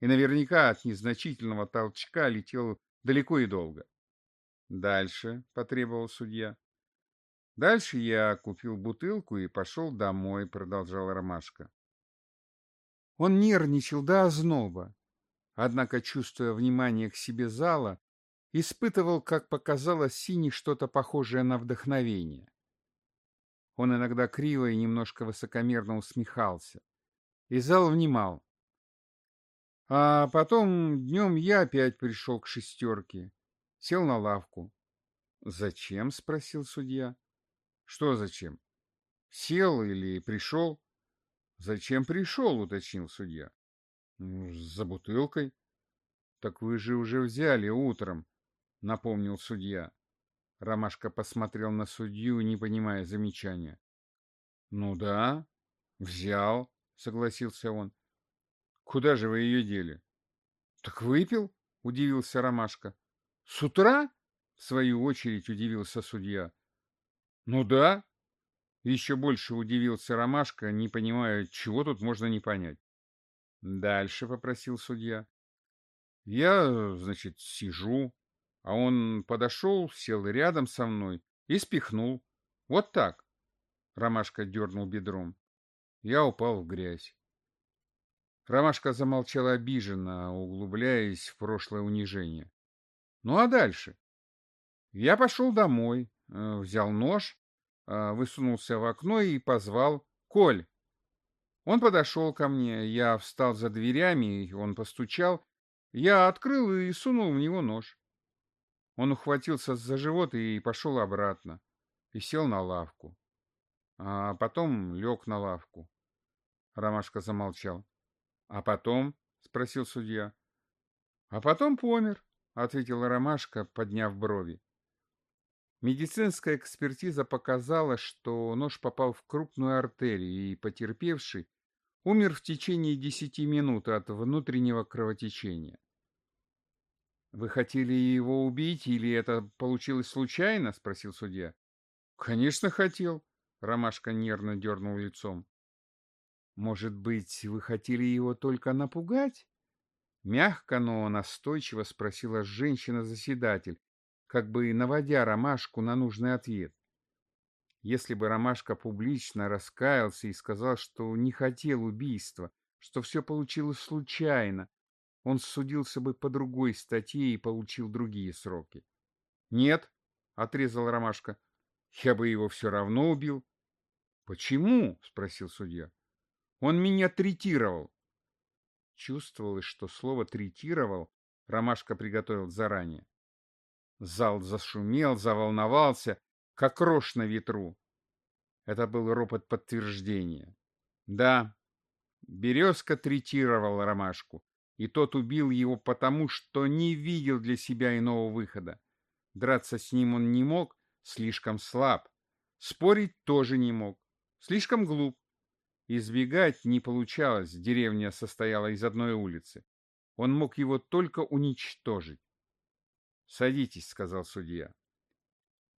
И наверняка от незначительного толчка летел далеко и долго. Дальше, — потребовал судья. Дальше я купил бутылку и пошел домой, — продолжал Ромашка. Он нервничал до озноба, однако, чувствуя внимание к себе зала, испытывал, как показалось Сине, что-то похожее на вдохновение. Он иногда криво и немножко высокомерно усмехался, и зал внимал. А потом днем я опять пришел к шестерке, сел на лавку. «Зачем?» — спросил судья. «Что зачем? Сел или пришел?» «Зачем пришел?» — уточнил судья. За бутылкой. Так вы же уже взяли утром, напомнил судья. Ромашка посмотрел на судью, не понимая замечания. Ну да, взял, согласился он. Куда же вы ее дели? Так выпил, удивился Ромашка. С утра? В свою очередь удивился судья. Ну да. Еще больше удивился Ромашка, не понимая, чего тут можно не понять. Дальше попросил судья. Я, значит, сижу, а он подошел, сел рядом со мной и спихнул. Вот так. Ромашка дернул бедром. Я упал в грязь. Ромашка замолчал обиженно, углубляясь в прошлое унижение. Ну а дальше? Я пошел домой, э, взял нож, э, высунулся в окно и позвал «Коль!». Он подошел ко мне, я встал за дверями, он постучал, я открыл и сунул в него нож. Он ухватился за живот и пошел обратно, и сел на лавку. А потом лег на лавку. Ромашка замолчал. «А потом?» — спросил судья. «А потом помер», — ответила Ромашка, подняв брови. Медицинская экспертиза показала, что нож попал в крупную артерию, и потерпевший умер в течение десяти минут от внутреннего кровотечения. «Вы хотели его убить, или это получилось случайно?» — спросил судья. «Конечно, хотел», — Ромашка нервно дернул лицом. «Может быть, вы хотели его только напугать?» Мягко, но настойчиво спросила женщина-заседатель, как бы наводя Ромашку на нужный ответ. Если бы Ромашка публично раскаялся и сказал, что не хотел убийства, что все получилось случайно, он судился бы по другой статье и получил другие сроки. «Нет», — отрезал Ромашка, — «я бы его все равно убил». «Почему?» — спросил судья. «Он меня третировал». Чувствовалось, что слово «третировал» Ромашка приготовил заранее. Зал зашумел, заволновался, как рожь на ветру. Это был ропот подтверждения. Да, Березка третировал Ромашку, и тот убил его потому, что не видел для себя иного выхода. Драться с ним он не мог, слишком слаб. Спорить тоже не мог, слишком глуп. Избегать не получалось, деревня состояла из одной улицы. Он мог его только уничтожить. «Садитесь», — сказал судья.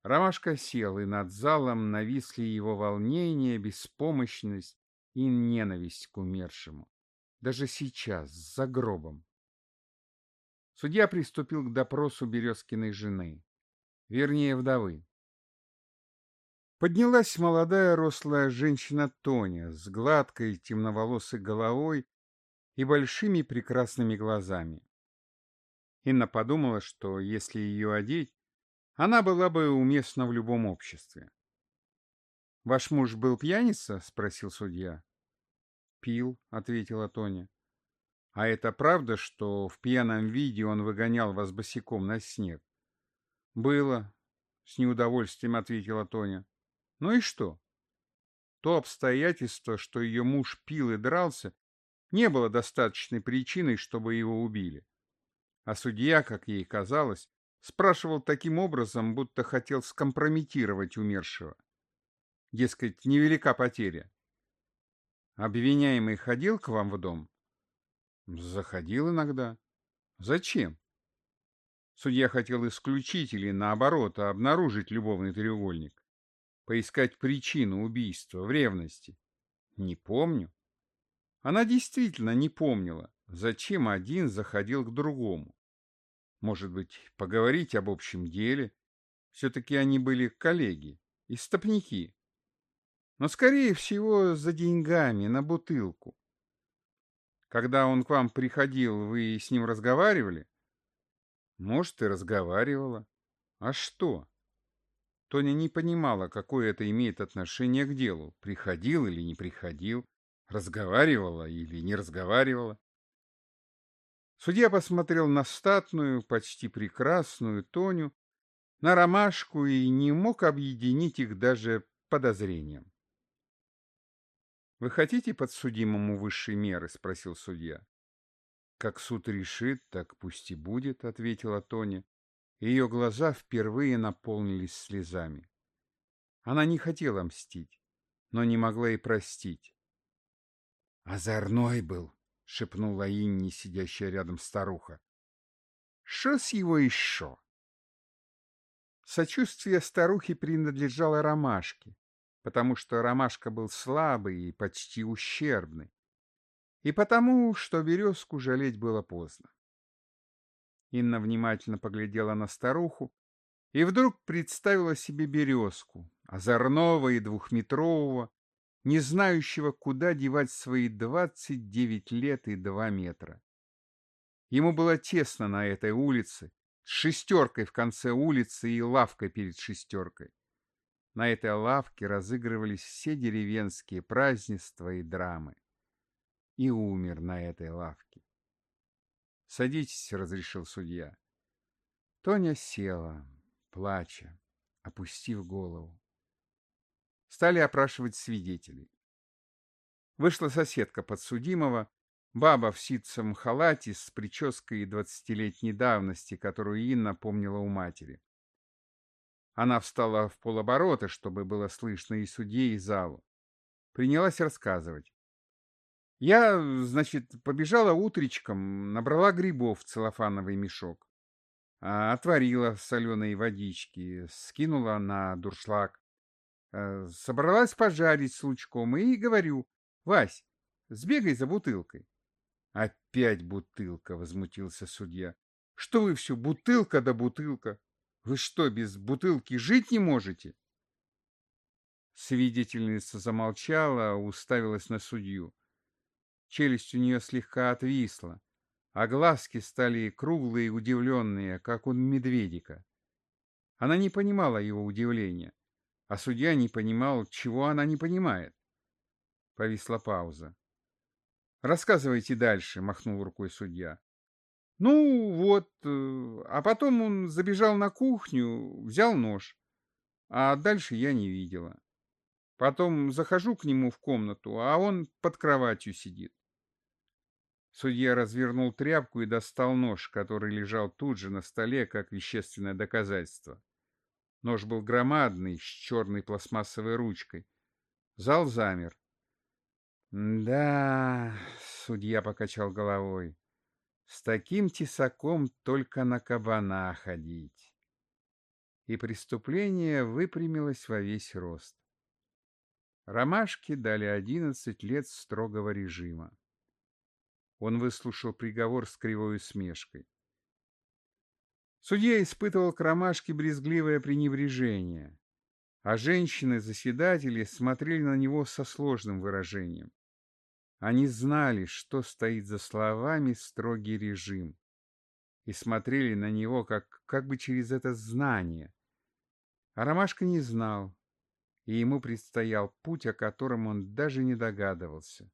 Ромашка сел, и над залом нависли его волнение, беспомощность и ненависть к умершему даже сейчас, за гробом. Судья приступил к допросу Березкиной жены, вернее, вдовы. Поднялась молодая рослая женщина Тоня с гладкой темноволосой головой и большими прекрасными глазами. Инна подумала, что если ее одеть, она была бы уместна в любом обществе. «Ваш муж был пьяница?» — спросил судья. «Пил», — ответила Тоня. «А это правда, что в пьяном виде он выгонял вас босиком на снег?» «Было», — с неудовольствием ответила Тоня. «Ну и что?» То обстоятельство, что ее муж пил и дрался, не было достаточной причиной, чтобы его убили. А судья, как ей казалось, спрашивал таким образом, будто хотел скомпрометировать умершего. Дескать, невелика потеря. Обвиняемый ходил к вам в дом? Заходил иногда. Зачем? Судья хотел исключить или, наоборот, обнаружить любовный треугольник. Поискать причину убийства в ревности. Не помню. Она действительно не помнила, зачем один заходил к другому. Может быть, поговорить об общем деле? Все-таки они были коллеги, истопники но, скорее всего, за деньгами, на бутылку. Когда он к вам приходил, вы с ним разговаривали? Может, и разговаривала. А что? Тоня не понимала, какое это имеет отношение к делу. Приходил или не приходил, разговаривала или не разговаривала. Судья посмотрел на статную, почти прекрасную Тоню, на ромашку и не мог объединить их даже подозрением. «Вы хотите подсудимому высшей меры?» — спросил судья. «Как суд решит, так пусть и будет», — ответила Тоня. Ее глаза впервые наполнились слезами. Она не хотела мстить, но не могла и простить. «Озорной был», — шепнула Инни, сидящая рядом старуха. «Шо с его еще?» Сочувствие старухи принадлежало ромашке, потому что ромашка был слабый и почти ущербный, и потому, что березку жалеть было поздно. Инна внимательно поглядела на старуху и вдруг представила себе березку, озорного и двухметрового, не знающего, куда девать свои двадцать девять лет и два метра. Ему было тесно на этой улице, с шестеркой в конце улицы и лавкой перед шестеркой. На этой лавке разыгрывались все деревенские празднества и драмы. И умер на этой лавке. «Садитесь», — разрешил судья. Тоня села, плача, опустив голову. Стали опрашивать свидетелей. Вышла соседка подсудимого, баба в ситцевом халате с прической двадцатилетней давности, которую Инна помнила у матери. Она встала в полоборота, чтобы было слышно и судье, и залу. Принялась рассказывать. Я, значит, побежала утречком, набрала грибов в целлофановый мешок. А, отварила соленые водички, скинула на дуршлаг. А, собралась пожарить с лучком и говорю, «Вась, сбегай за бутылкой». «Опять бутылка!» — возмутился судья. «Что вы все, бутылка да бутылка? Вы что, без бутылки жить не можете?» Свидетельница замолчала, уставилась на судью. Челюсть у нее слегка отвисла, а глазки стали круглые и удивленные, как у медведика. Она не понимала его удивления, а судья не понимал, чего она не понимает. Повисла пауза. «Рассказывайте дальше», — махнул рукой судья. «Ну, вот, э, а потом он забежал на кухню, взял нож, а дальше я не видела. Потом захожу к нему в комнату, а он под кроватью сидит. Судья развернул тряпку и достал нож, который лежал тут же на столе, как вещественное доказательство. Нож был громадный, с черной пластмассовой ручкой. Зал замер. «Да...» — судья покачал головой. «С таким тесаком только на кабана ходить». И преступление выпрямилось во весь рост. Ромашке дали одиннадцать лет строгого режима. Он выслушал приговор с кривой усмешкой. Судья испытывал к ромашке брезгливое пренебрежение, а женщины-заседатели смотрели на него со сложным выражением. Они знали, что стоит за словами строгий режим, и смотрели на него как, как бы через это знание. А Ромашка не знал, и ему предстоял путь, о котором он даже не догадывался.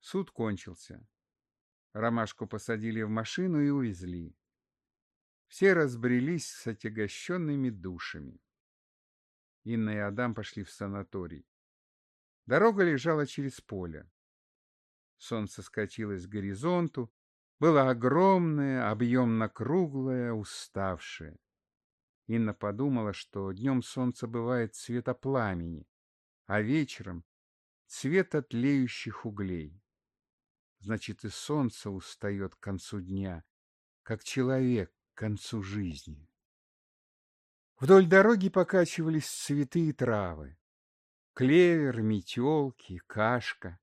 Суд кончился. Ромашку посадили в машину и увезли. Все разбрелись с отягощенными душами. Инна и Адам пошли в санаторий. Дорога лежала через поле. Солнце скатилось к горизонту, было огромное, объемно-круглое, уставшее. Инна подумала, что днем солнце бывает цвета пламени, а вечером — цвета тлеющих углей значит и солнце устает к концу дня, как человек концу жизни. Вдоль дороги покачивались цветы и травы. Клевер, метелки, кашка.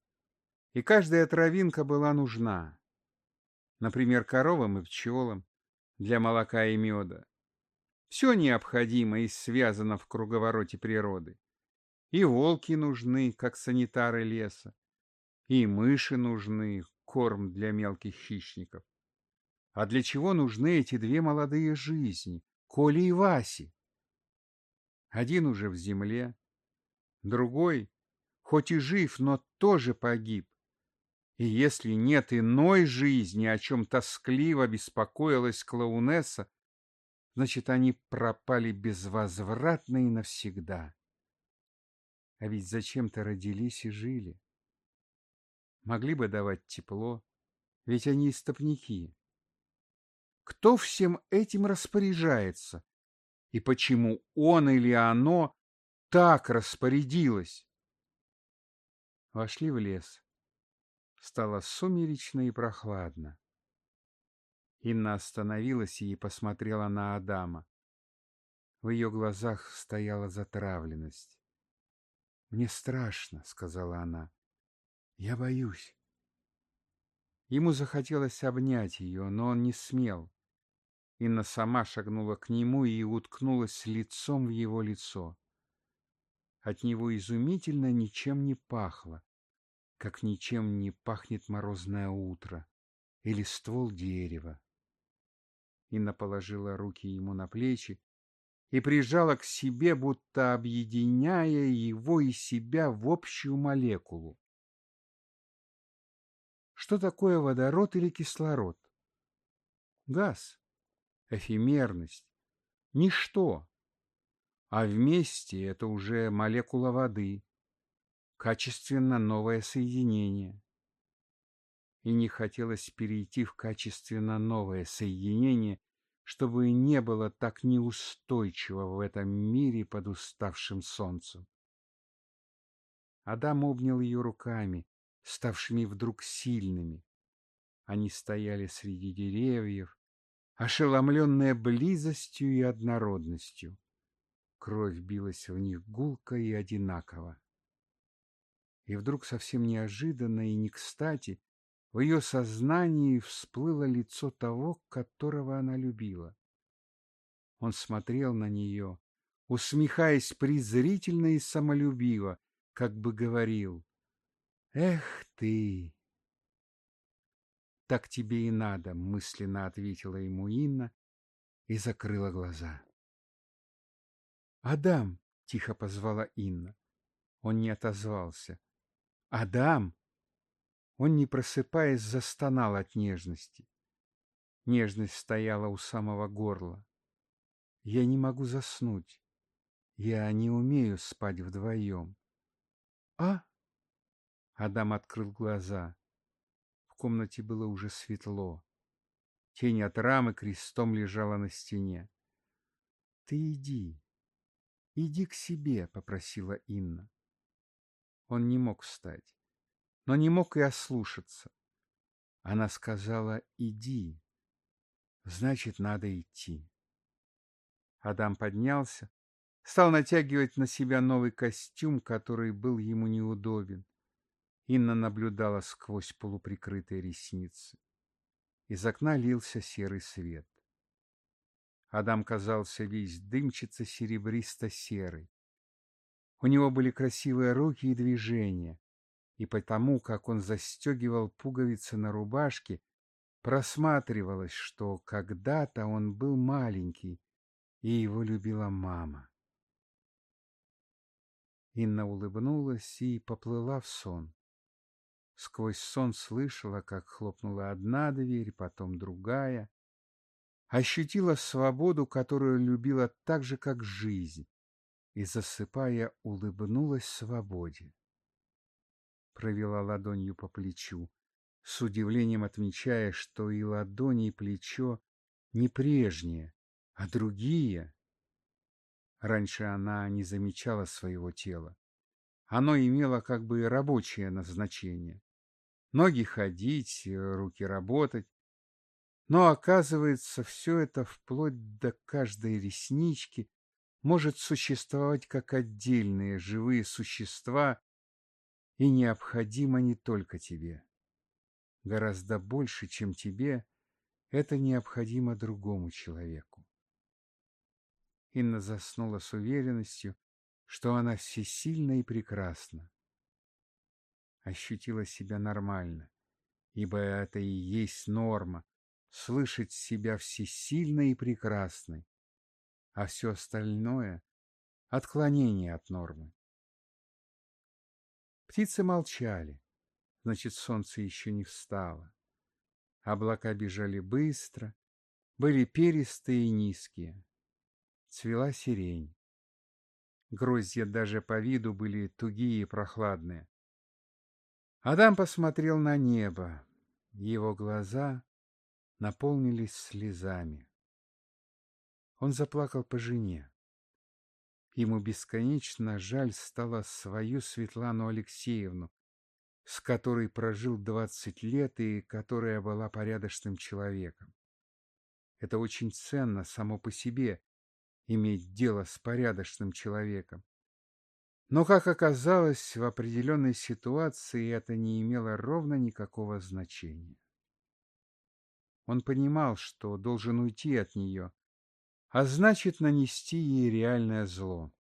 И каждая травинка была нужна. Например, коровам и пчелам для молока и меда. Все необходимо и связано в круговороте природы. И волки нужны, как санитары леса, и мыши нужны, корм для мелких хищников. А для чего нужны эти две молодые жизни, Коли и Васи? Один уже в земле, другой, хоть и жив, но тоже погиб. И если нет иной жизни, о чем тоскливо беспокоилась клоунесса, значит, они пропали безвозвратно и навсегда. А ведь зачем-то родились и жили могли бы давать тепло, ведь они истопники. Кто всем этим распоряжается? И почему он или оно так распорядилось? Вошли в лес. Стало сумеречно и прохладно. Инна остановилась и посмотрела на Адама. В ее глазах стояла затравленность. «Мне страшно», — сказала она. «Я боюсь». Ему захотелось обнять ее, но он не смел. Инна сама шагнула к нему и уткнулась лицом в его лицо. От него изумительно ничем не пахло, как ничем не пахнет морозное утро или ствол дерева. Инна положила руки ему на плечи и прижала к себе, будто объединяя его и себя в общую молекулу. Что такое водород или кислород? Газ, эфемерность, ничто. А вместе это уже молекула воды, качественно новое соединение. И не хотелось перейти в качественно новое соединение, чтобы не было так неустойчиво в этом мире под уставшим солнцем. Адам обнял ее руками, ставшими вдруг сильными. Они стояли среди деревьев, ошеломленные близостью и однородностью. Кровь билась в них гулко и одинаково. И вдруг совсем неожиданно и не кстати в ее сознании всплыло лицо того, которого она любила. Он смотрел на нее, усмехаясь презрительно и самолюбиво, как бы говорил, «Эх ты!» «Так тебе и надо», — мысленно ответила ему Инна и закрыла глаза. «Адам!» — тихо позвала Инна. Он не отозвался. «Адам!» Он, не просыпаясь, застонал от нежности. Нежность стояла у самого горла. Я не могу заснуть. Я не умею спать вдвоем. А? Адам открыл глаза. Комнате было уже светло. Тень от рамы крестом лежала на стене. Ты иди. Иди к себе, попросила Инна. Он не мог встать но не мог и ослушаться. Она сказала «иди», значит, надо идти. Адам поднялся, стал натягивать на себя новый костюм, который был ему неудобен. Инна наблюдала сквозь полуприкрытые ресницы. Из окна лился серый свет. Адам казался весь дымчица-серебристо-серый. У него были красивые руки и движения, и потому, как он застегивал пуговицы на рубашке, просматривалось, что когда-то он был маленький, и его любила мама. Инна улыбнулась и поплыла в сон. Сквозь сон слышала, как хлопнула одна дверь, потом другая. Ощутила свободу, которую любила так же, как жизнь, и, засыпая, улыбнулась свободе провела ладонью по плечу, с удивлением отмечая, что и ладони, и плечо не прежние, а другие. Раньше она не замечала своего тела. Оно имело как бы рабочее назначение. Ноги ходить, руки работать. Но, оказывается, все это вплоть до каждой реснички может существовать как отдельные живые существа, и необходимо не только тебе. Гораздо больше, чем тебе, это необходимо другому человеку. Инна заснула с уверенностью, что она всесильна и прекрасна. Ощутила себя нормально, ибо это и есть норма — слышать себя всесильной и прекрасной, а все остальное — отклонение от нормы. Птицы молчали, значит, солнце еще не встало. Облака бежали быстро, были перистые и низкие. Цвела сирень. Гроздья даже по виду были тугие и прохладные. Адам посмотрел на небо. Его глаза наполнились слезами. Он заплакал по жене. Ему бесконечно жаль стало свою Светлану Алексеевну, с которой прожил двадцать лет и которая была порядочным человеком. Это очень ценно само по себе, иметь дело с порядочным человеком. Но, как оказалось, в определенной ситуации это не имело ровно никакого значения. Он понимал, что должен уйти от нее, а значит нанести ей реальное зло.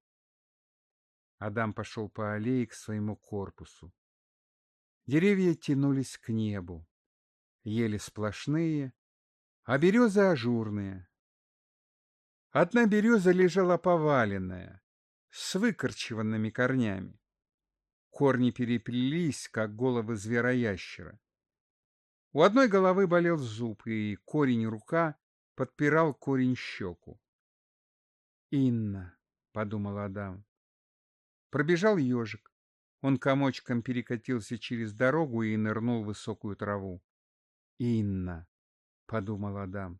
Адам пошел по аллее к своему корпусу. Деревья тянулись к небу, ели сплошные, а березы ажурные. Одна береза лежала поваленная, с выкорчеванными корнями. Корни переплелись, как головы звероящера. У одной головы болел зуб, и корень рука подпирал корень щеку. «Инна», — подумал Адам. Пробежал ежик. Он комочком перекатился через дорогу и нырнул в высокую траву. «Инна», — подумал Адам.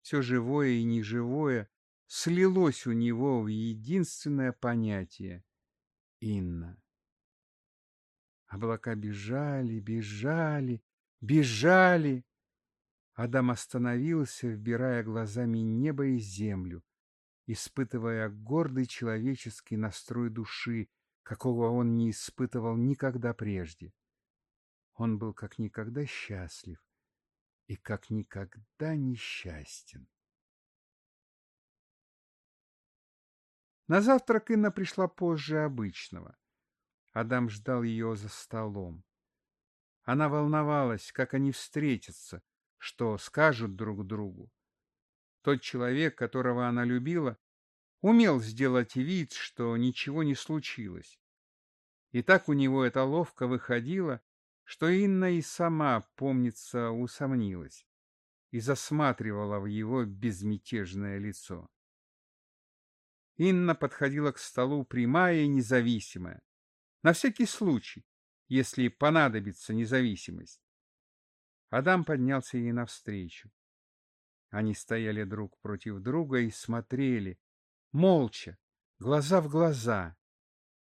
Все живое и неживое слилось у него в единственное понятие — Инна. Облака бежали, бежали, бежали. Адам остановился, вбирая глазами небо и землю, испытывая гордый человеческий настрой души, какого он не испытывал никогда прежде. Он был как никогда счастлив и как никогда несчастен. На завтрак Инна пришла позже обычного. Адам ждал ее за столом. Она волновалась, как они встретятся, что скажут друг другу. Тот человек, которого она любила, умел сделать вид, что ничего не случилось. И так у него это ловко выходило, что Инна и сама, помнится, усомнилась и засматривала в его безмятежное лицо. Инна подходила к столу прямая и независимая, на всякий случай, если понадобится независимость. Адам поднялся ей навстречу. Они стояли друг против друга и смотрели, молча, глаза в глаза.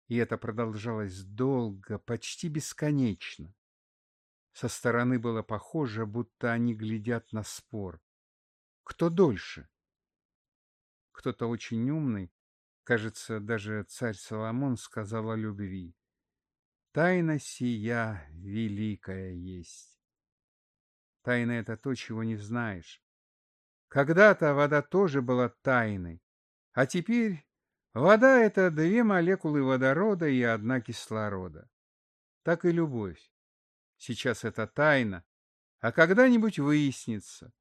И это продолжалось долго, почти бесконечно. Со стороны было похоже, будто они глядят на спор. Кто дольше? Кто-то очень умный, кажется, даже царь Соломон сказал о любви. Тайна сия великая есть. Тайна — это то, чего не знаешь. Когда-то вода тоже была тайной, а теперь вода — это две молекулы водорода и одна кислорода. Так и любовь. Сейчас это тайна, а когда-нибудь выяснится.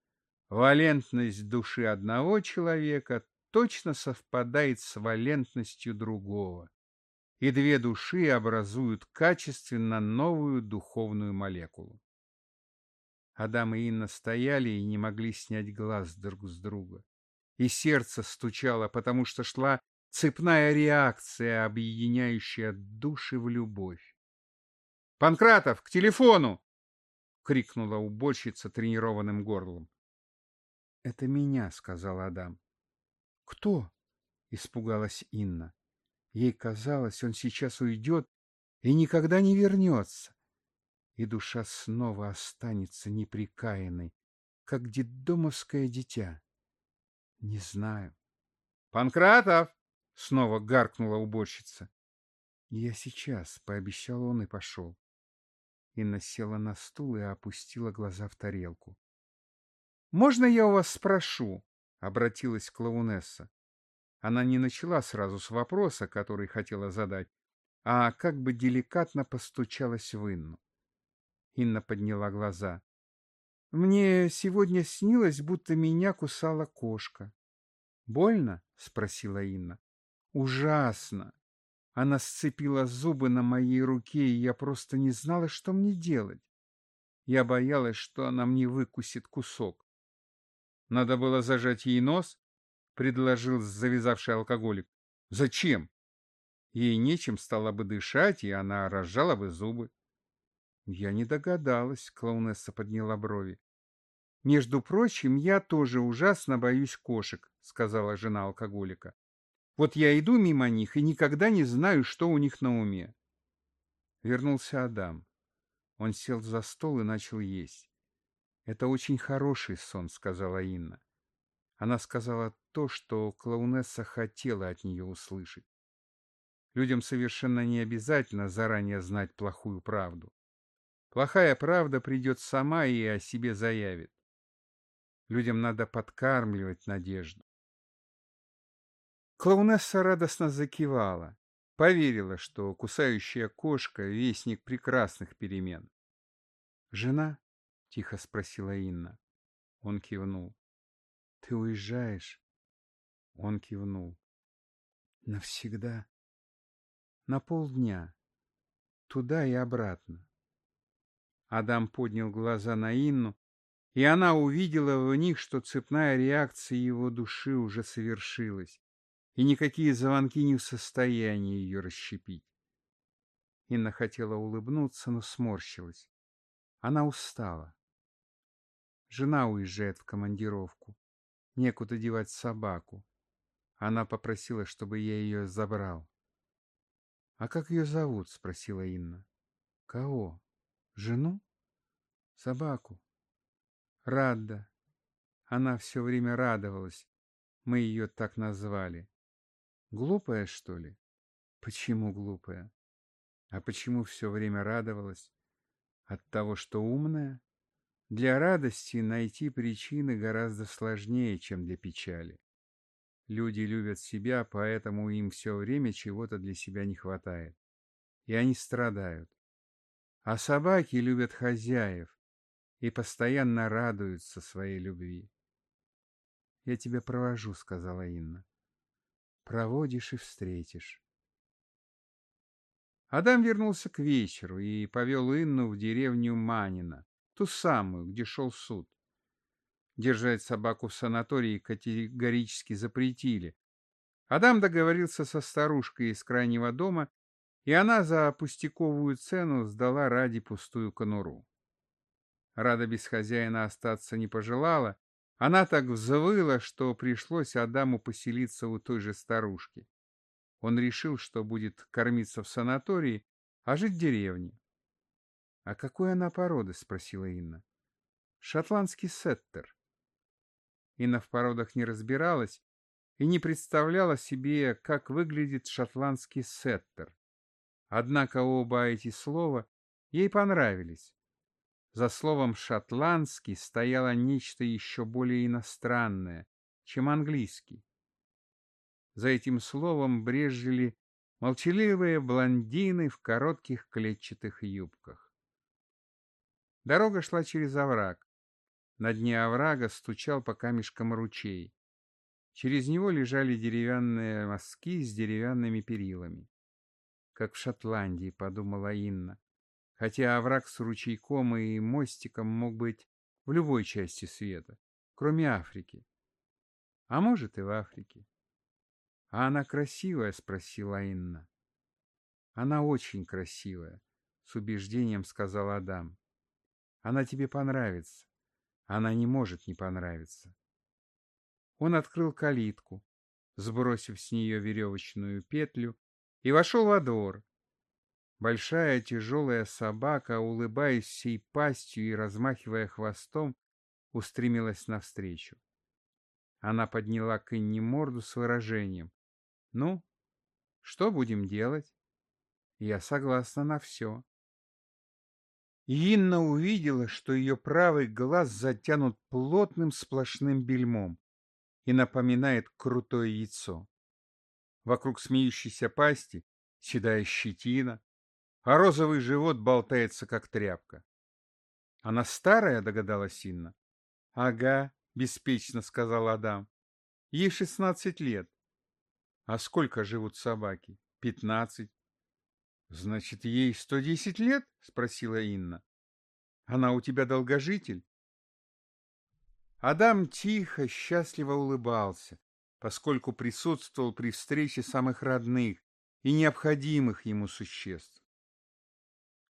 Валентность души одного человека точно совпадает с валентностью другого, и две души образуют качественно новую духовную молекулу. Адам и Инна стояли и не могли снять глаз друг с друга. И сердце стучало, потому что шла цепная реакция, объединяющая души в любовь. «Панкратов, к телефону!» — крикнула уборщица тренированным горлом. «Это меня», — сказал Адам. «Кто?» — испугалась Инна. Ей казалось, он сейчас уйдет и никогда не вернется. И душа снова останется неприкаянной, как детдомовское дитя. Не знаю. «Панкратов!» — снова гаркнула уборщица. «Я сейчас», — пообещал он и пошел. Инна села на стул и опустила глаза в тарелку. «Можно я у вас спрошу?» Обратилась клоунесса. Она не начала сразу с вопроса, который хотела задать, а как бы деликатно постучалась в Инну. Инна подняла глаза. «Мне сегодня снилось, будто меня кусала кошка». «Больно?» — спросила Инна. «Ужасно!» Она сцепила зубы на моей руке, и я просто не знала, что мне делать. Я боялась, что она мне выкусит кусок. Надо было зажать ей нос, предложил завязавший алкоголик. Зачем? Ей нечем стало бы дышать, и она разжала бы зубы. Я не догадалась, клоунесса подняла брови. Между прочим, я тоже ужасно боюсь кошек, сказала жена алкоголика. Вот я иду мимо них и никогда не знаю, что у них на уме. Вернулся Адам. Он сел за стол и начал есть. «Это очень хороший сон», — сказала Инна. Она сказала то, что клоунесса хотела от нее услышать. Людям совершенно не обязательно заранее знать плохую правду. Плохая правда придет сама и о себе заявит. Людям надо подкармливать надежду. Клоунесса радостно закивала, поверила, что кусающая кошка — вестник прекрасных перемен. «Жена?» — тихо спросила Инна. Он кивнул. «Ты уезжаешь?» Он кивнул. «Навсегда?» «На полдня. Туда и обратно». Адам поднял глаза на Инну, и она увидела в них, что цепная реакция его души уже совершилась, и никакие звонки не в состоянии ее расщепить. Инна хотела улыбнуться, но сморщилась. Она устала. Жена уезжает в командировку. Некуда девать собаку. Она попросила, чтобы я ее забрал. — А как ее зовут? — спросила Инна. — Кого? Жену? — Собаку. — Радда. Она все время радовалась. Мы ее так назвали. Глупая, что ли? Почему глупая? А почему все время радовалась? От того, что умная? Для радости найти причины гораздо сложнее, чем для печали. Люди любят себя, поэтому им все время чего-то для себя не хватает. И они страдают. А собаки любят хозяев и постоянно радуются своей любви. «Я тебя провожу», — сказала Инна. «Проводишь и встретишь». Адам вернулся к вечеру и повел Инну в деревню Манина, ту самую, где шел суд. Держать собаку в санатории категорически запретили. Адам договорился со старушкой из крайнего дома, и она за пустяковую цену сдала ради пустую конуру. Рада без хозяина остаться не пожелала, она так взвыла, что пришлось Адаму поселиться у той же старушки. Он решил, что будет кормиться в санатории, а жить в деревне. — А какой она породы? — спросила Инна. — Шотландский сеттер. Инна в породах не разбиралась и не представляла себе, как выглядит шотландский сеттер. Однако оба эти слова ей понравились. За словом «шотландский» стояло нечто еще более иностранное, чем английский. За этим словом брежели молчаливые блондины в коротких клетчатых юбках. Дорога шла через овраг. На дне оврага стучал по камешкам ручей. Через него лежали деревянные мостки с деревянными перилами. Как в Шотландии, подумала Инна, хотя овраг с ручейком и мостиком мог быть в любой части света, кроме Африки. А может и в Африке. «А она красивая?» — спросила Инна. «Она очень красивая», — с убеждением сказал Адам. «Она тебе понравится. Она не может не понравиться». Он открыл калитку, сбросив с нее веревочную петлю, и вошел во двор. Большая тяжелая собака, улыбаясь всей пастью и размахивая хвостом, устремилась навстречу. Она подняла к Инне морду с выражением. Ну, что будем делать? Я согласна на все. Инна увидела, что ее правый глаз затянут плотным сплошным бельмом и напоминает крутое яйцо. Вокруг смеющейся пасти седая щетина, а розовый живот болтается, как тряпка. Она старая, догадалась Инна. Ага, беспечно сказал Адам. Ей шестнадцать лет. А сколько живут собаки? Пятнадцать. Значит, ей сто десять лет? Спросила Инна. Она у тебя долгожитель? Адам тихо, счастливо улыбался, поскольку присутствовал при встрече самых родных и необходимых ему существ.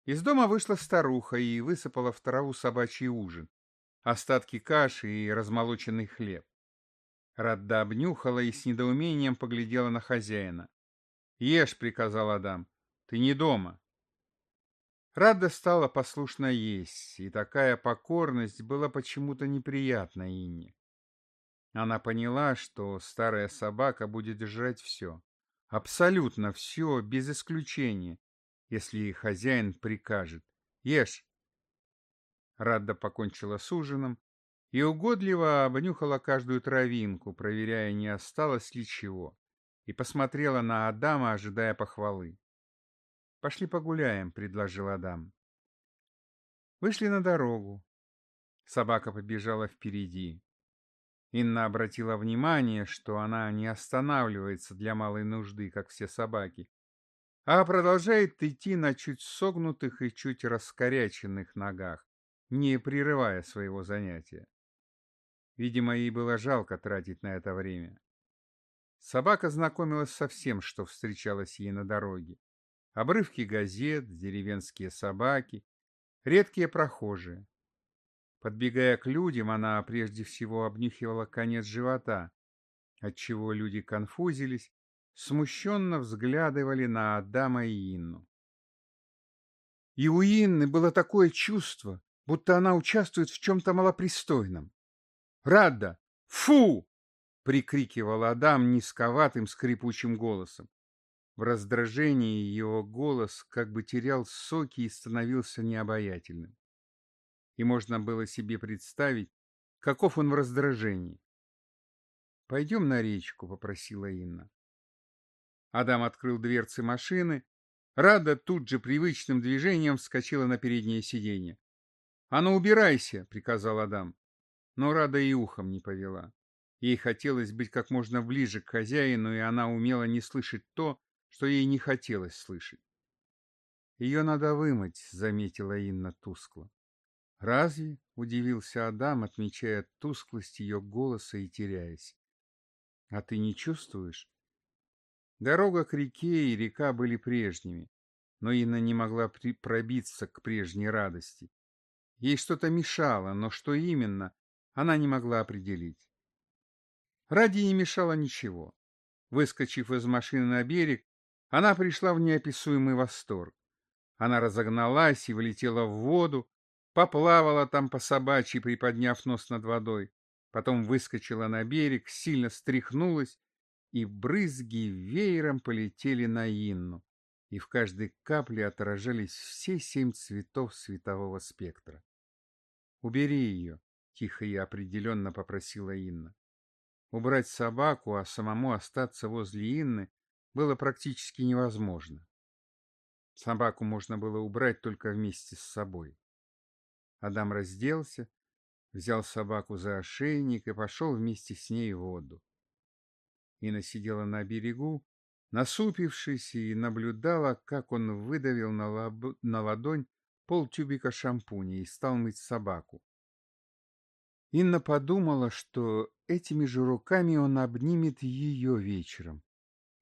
Из дома вышла старуха и высыпала в траву собачий ужин, остатки каши и размолоченный хлеб. Радда обнюхала и с недоумением поглядела на хозяина. «Ешь», — приказал Адам, — «ты не дома». Радда стала послушно есть, и такая покорность была почему-то неприятна Инне. Она поняла, что старая собака будет жрать все. Абсолютно все, без исключения, если хозяин прикажет. Ешь. Радда покончила с ужином и угодливо обнюхала каждую травинку, проверяя, не осталось ли чего, и посмотрела на Адама, ожидая похвалы. «Пошли погуляем», — предложил Адам. Вышли на дорогу. Собака побежала впереди. Инна обратила внимание, что она не останавливается для малой нужды, как все собаки, а продолжает идти на чуть согнутых и чуть раскоряченных ногах, не прерывая своего занятия. Видимо, ей было жалко тратить на это время. Собака знакомилась со всем, что встречалось ей на дороге. Обрывки газет, деревенские собаки, редкие прохожие. Подбегая к людям, она прежде всего обнюхивала конец живота, отчего люди конфузились, смущенно взглядывали на Адама и Инну. И у Инны было такое чувство, будто она участвует в чем-то малопристойном. «Радда! Фу!» — прикрикивал Адам низковатым скрипучим голосом. В раздражении его голос как бы терял соки и становился необаятельным и можно было себе представить, каков он в раздражении. «Пойдем на речку», — попросила Инна. Адам открыл дверцы машины. Рада тут же привычным движением вскочила на переднее сиденье. «А ну, убирайся!» — приказал Адам. Но Рада и ухом не повела. Ей хотелось быть как можно ближе к хозяину, и она умела не слышать то, что ей не хотелось слышать. «Ее надо вымыть», — заметила Инна тускло. «Разве?» — удивился Адам, отмечая тусклость ее голоса и теряясь. «А ты не чувствуешь?» Дорога к реке и река были прежними, но Инна не могла пробиться к прежней радости. Ей что-то мешало, но что именно, она не могла определить. Ради не мешало ничего. Выскочив из машины на берег, она пришла в неописуемый восторг. Она разогналась и влетела в воду, поплавала там по собачьи, приподняв нос над водой, потом выскочила на берег, сильно стряхнулась, и брызги веером полетели на Инну, и в каждой капле отражались все семь цветов светового спектра. «Убери ее», — тихо и определенно попросила Инна. Убрать собаку, а самому остаться возле Инны было практически невозможно. Собаку можно было убрать только вместе с собой. Адам разделся, взял собаку за ошейник и пошел вместе с ней в воду. Инна сидела на берегу, насупившись, и наблюдала, как он выдавил на, лоб... на ладонь полтюбика шампуня и стал мыть собаку. Инна подумала, что этими же руками он обнимет ее вечером,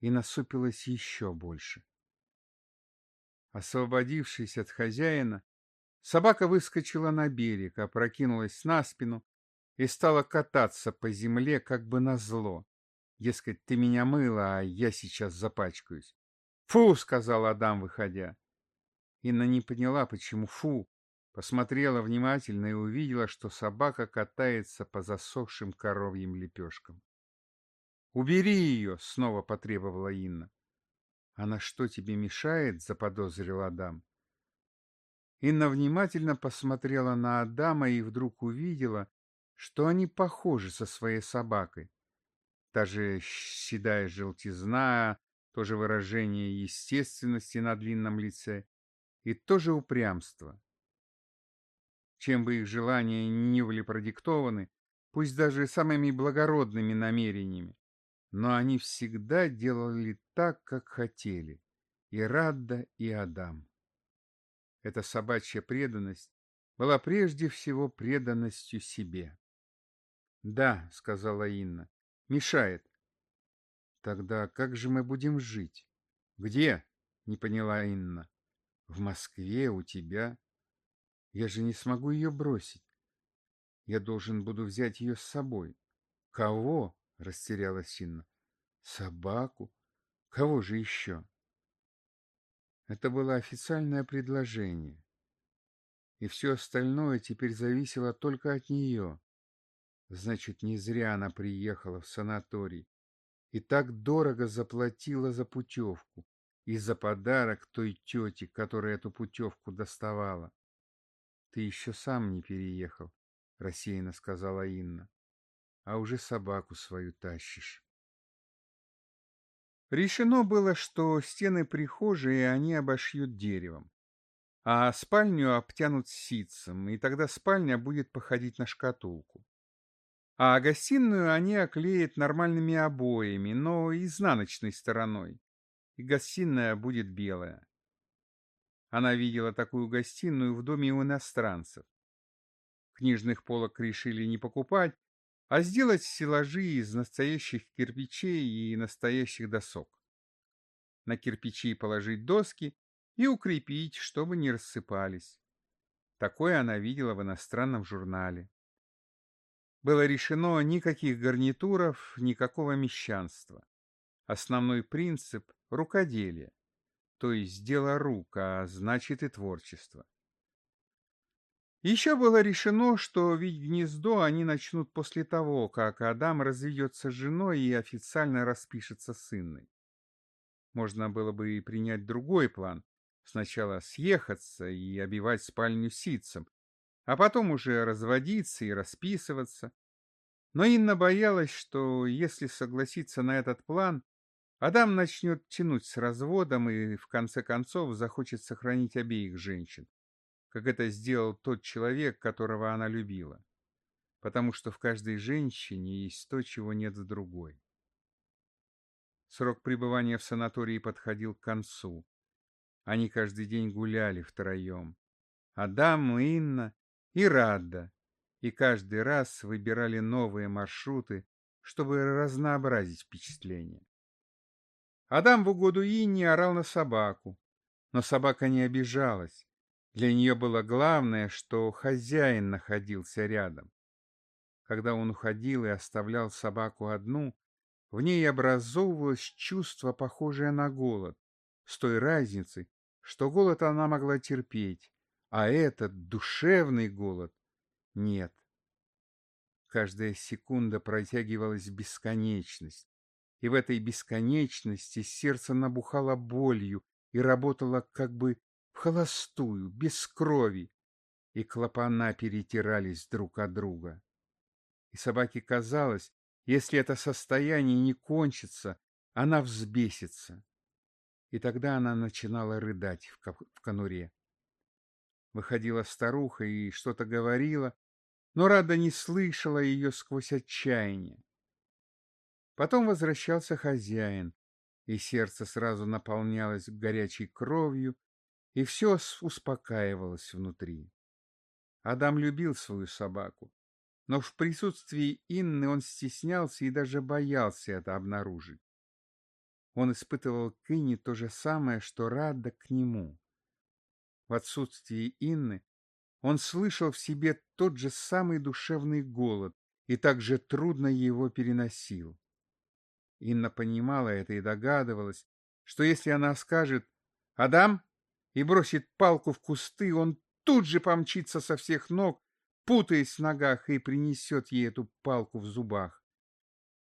и насупилась еще больше. Освободившись от хозяина, Собака выскочила на берег, опрокинулась на спину и стала кататься по земле, как бы назло. Дескать, ты меня мыла, а я сейчас запачкаюсь. «Фу!» — сказал Адам, выходя. Инна не поняла, почему «фу». Посмотрела внимательно и увидела, что собака катается по засохшим коровьим лепешкам. «Убери ее!» — снова потребовала Инна. «Она что, тебе мешает?» — заподозрил Адам. Инна внимательно посмотрела на Адама и вдруг увидела, что они похожи со своей собакой. Та же седая желтизна, то же выражение естественности на длинном лице и то же упрямство. Чем бы их желания ни были продиктованы, пусть даже самыми благородными намерениями, но они всегда делали так, как хотели, и Радда, и Адам. Эта собачья преданность была прежде всего преданностью себе. «Да», — сказала Инна, — «мешает». «Тогда как же мы будем жить?» «Где?» — не поняла Инна. «В Москве, у тебя. Я же не смогу ее бросить. Я должен буду взять ее с собой». «Кого?» — растерялась Инна. «Собаку. Кого же еще?» Это было официальное предложение. И все остальное теперь зависело только от нее. Значит, не зря она приехала в санаторий и так дорого заплатила за путевку и за подарок той тете, которая эту путевку доставала. Ты еще сам не переехал, — рассеянно сказала Инна, — а уже собаку свою тащишь. Решено было, что стены прихожей они обошьют деревом, а спальню обтянут ситцем, и тогда спальня будет походить на шкатулку. А гостиную они оклеят нормальными обоями, но изнаночной стороной, и гостиная будет белая. Она видела такую гостиную в доме у иностранцев. Книжных полок решили не покупать, а сделать стеллажи из настоящих кирпичей и настоящих досок. На кирпичи положить доски и укрепить, чтобы не рассыпались. Такое она видела в иностранном журнале. Было решено никаких гарнитуров, никакого мещанства. Основной принцип – рукоделие, то есть дело рук, а значит и творчество. Еще было решено, что ведь гнездо они начнут после того, как Адам разведется с женой и официально распишется с Инной. Можно было бы и принять другой план. Сначала съехаться и обивать спальню ситцем, а потом уже разводиться и расписываться. Но Инна боялась, что если согласиться на этот план, Адам начнет тянуть с разводом и в конце концов захочет сохранить обеих женщин как это сделал тот человек, которого она любила. Потому что в каждой женщине есть то, чего нет в другой. Срок пребывания в санатории подходил к концу. Они каждый день гуляли втроем. Адам, Инна и Радда. И каждый раз выбирали новые маршруты, чтобы разнообразить впечатление. Адам в угоду Инне орал на собаку, но собака не обижалась. Для нее было главное, что хозяин находился рядом. Когда он уходил и оставлял собаку одну, в ней образовывалось чувство, похожее на голод, с той разницей, что голод она могла терпеть, а этот душевный голод — нет. Каждая секунда протягивалась бесконечность, и в этой бесконечности сердце набухало болью и работало как бы в холостую, без крови, и клапана перетирались друг от друга. И собаке казалось, если это состояние не кончится, она взбесится. И тогда она начинала рыдать в, конуре. Выходила старуха и что-то говорила, но Рада не слышала ее сквозь отчаяние. Потом возвращался хозяин, и сердце сразу наполнялось горячей кровью, и все успокаивалось внутри. Адам любил свою собаку, но в присутствии Инны он стеснялся и даже боялся это обнаружить. Он испытывал к Инне то же самое, что Рада к нему. В отсутствии Инны он слышал в себе тот же самый душевный голод и также трудно его переносил. Инна понимала это и догадывалась, что если она скажет «Адам, и бросит палку в кусты, он тут же помчится со всех ног, путаясь в ногах, и принесет ей эту палку в зубах.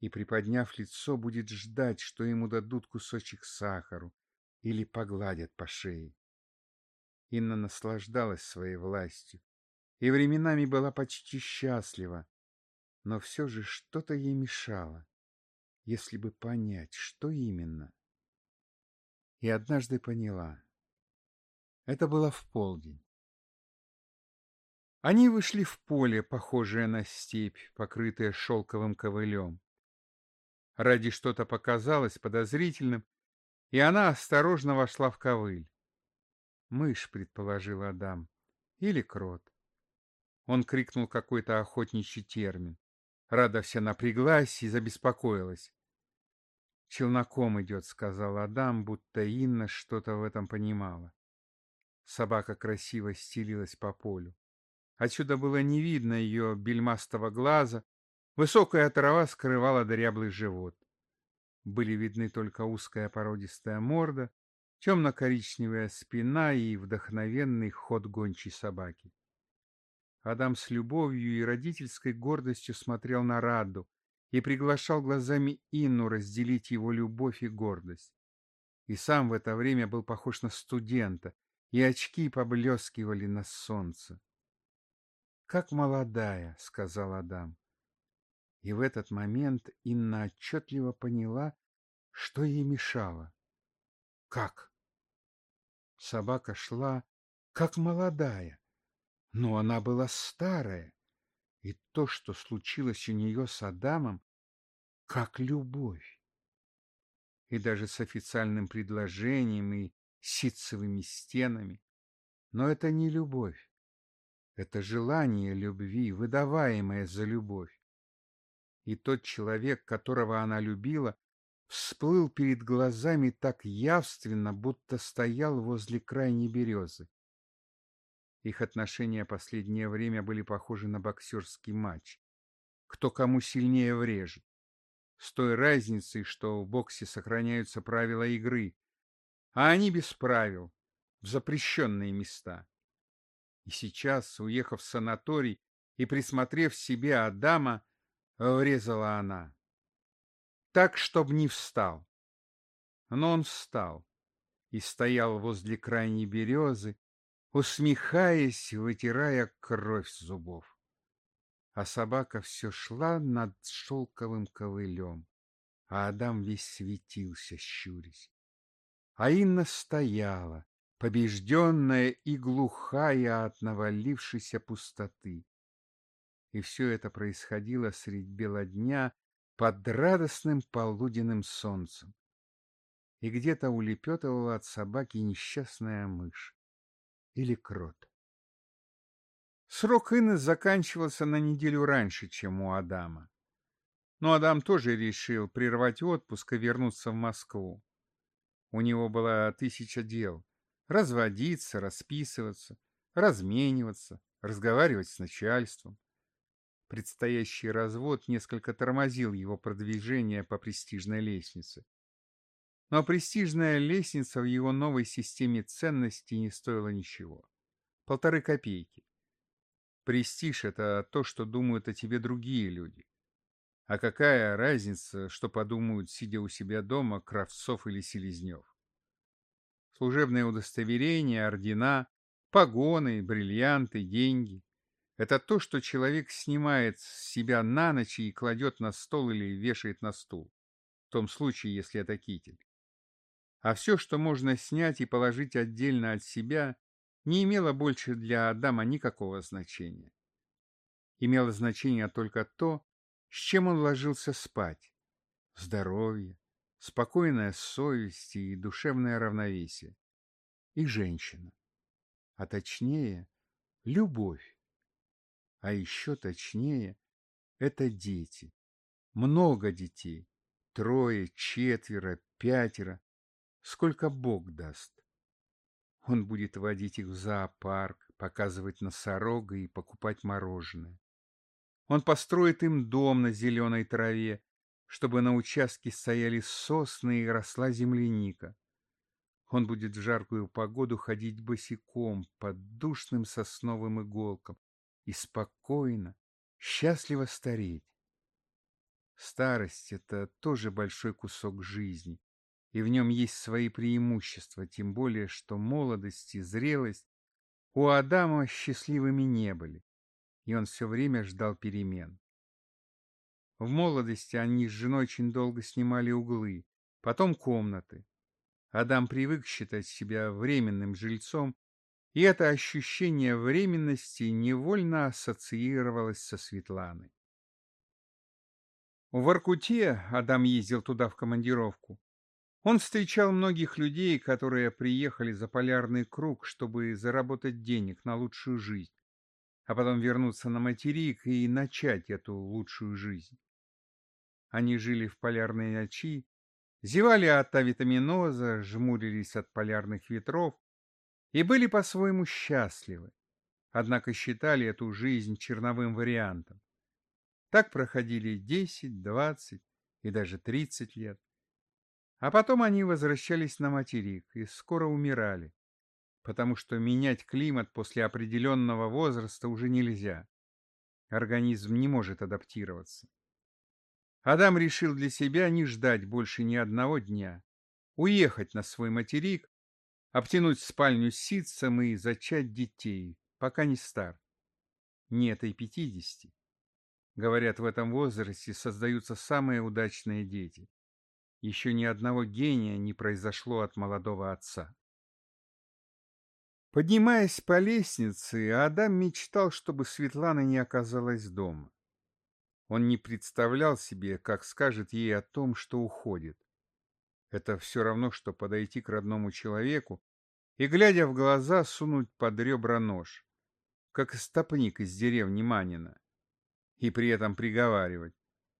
И, приподняв лицо, будет ждать, что ему дадут кусочек сахару или погладят по шее. Инна наслаждалась своей властью и временами была почти счастлива, но все же что-то ей мешало, если бы понять, что именно. И однажды поняла. Это было в полдень. Они вышли в поле, похожее на степь, покрытое шелковым ковылем. Ради что-то показалось подозрительным, и она осторожно вошла в ковыль. Мышь, предположил Адам, или крот. Он крикнул какой-то охотничий термин. Рада вся напряглась и забеспокоилась. «Челноком идет», — сказал Адам, будто Инна что-то в этом понимала. Собака красиво стелилась по полю. Отсюда было не видно ее бельмастого глаза, высокая трава скрывала дряблый живот. Были видны только узкая породистая морда, темно-коричневая спина и вдохновенный ход гончей собаки. Адам с любовью и родительской гордостью смотрел на Радду и приглашал глазами Инну разделить его любовь и гордость. И сам в это время был похож на студента, и очки поблескивали на солнце. «Как молодая», — сказал Адам. И в этот момент Инна отчетливо поняла, что ей мешало. «Как?» Собака шла, как молодая, но она была старая, и то, что случилось у нее с Адамом, как любовь. И даже с официальным предложением и ситцевыми стенами. Но это не любовь. Это желание любви, выдаваемое за любовь. И тот человек, которого она любила, всплыл перед глазами так явственно, будто стоял возле крайней березы. Их отношения последнее время были похожи на боксерский матч. Кто кому сильнее врежет. С той разницей, что в боксе сохраняются правила игры, а они без правил, в запрещенные места. И сейчас, уехав в санаторий и присмотрев себе Адама, врезала она так, чтоб не встал. Но он встал и стоял возле крайней березы, усмехаясь, вытирая кровь с зубов. А собака все шла над шелковым ковылем, а Адам весь светился, щурясь. А Инна стояла, побежденная и глухая от навалившейся пустоты. И все это происходило средь бела дня под радостным полуденным солнцем. И где-то улепетывала от собаки несчастная мышь или крот. Срок Инны заканчивался на неделю раньше, чем у Адама. Но Адам тоже решил прервать отпуск и вернуться в Москву. У него было тысяча дел — разводиться, расписываться, размениваться, разговаривать с начальством. Предстоящий развод несколько тормозил его продвижение по престижной лестнице. Но престижная лестница в его новой системе ценностей не стоила ничего. Полторы копейки. Престиж — это то, что думают о тебе другие люди. А какая разница, что подумают, сидя у себя дома, Кравцов или Селезнев? Служебное удостоверение, ордена, погоны, бриллианты, деньги это то, что человек снимает с себя на ночь и кладет на стол или вешает на стул. В том случае, если это китель. А все, что можно снять и положить отдельно от себя, не имело больше для Адама никакого значения. Имело значение только то, с чем он ложился спать. Здоровье, спокойная совесть и душевное равновесие. И женщина. А точнее, любовь а еще точнее, это дети. Много детей. Трое, четверо, пятеро. Сколько Бог даст. Он будет водить их в зоопарк, показывать носорога и покупать мороженое. Он построит им дом на зеленой траве, чтобы на участке стояли сосны и росла земляника. Он будет в жаркую погоду ходить босиком под душным сосновым иголкам, и спокойно, счастливо стареть. Старость — это тоже большой кусок жизни, и в нем есть свои преимущества, тем более, что молодость и зрелость у Адама счастливыми не были, и он все время ждал перемен. В молодости они с женой очень долго снимали углы, потом комнаты. Адам привык считать себя временным жильцом и это ощущение временности невольно ассоциировалось со Светланой. В Воркуте Адам ездил туда в командировку. Он встречал многих людей, которые приехали за полярный круг, чтобы заработать денег на лучшую жизнь, а потом вернуться на материк и начать эту лучшую жизнь. Они жили в полярные ночи, зевали от авитаминоза, жмурились от полярных ветров, и были по-своему счастливы, однако считали эту жизнь черновым вариантом. Так проходили 10, 20 и даже 30 лет. А потом они возвращались на материк и скоро умирали. Потому что менять климат после определенного возраста уже нельзя. Организм не может адаптироваться. Адам решил для себя не ждать больше ни одного дня, уехать на свой материк, обтянуть спальню ситцем и зачать детей, пока не стар. Нет и пятидесяти. Говорят, в этом возрасте создаются самые удачные дети. Еще ни одного гения не произошло от молодого отца. Поднимаясь по лестнице, Адам мечтал, чтобы Светлана не оказалась дома. Он не представлял себе, как скажет ей о том, что уходит. Это все равно, что подойти к родному человеку и, глядя в глаза, сунуть под ребра нож, как стопник из деревни Манина, и при этом приговаривать.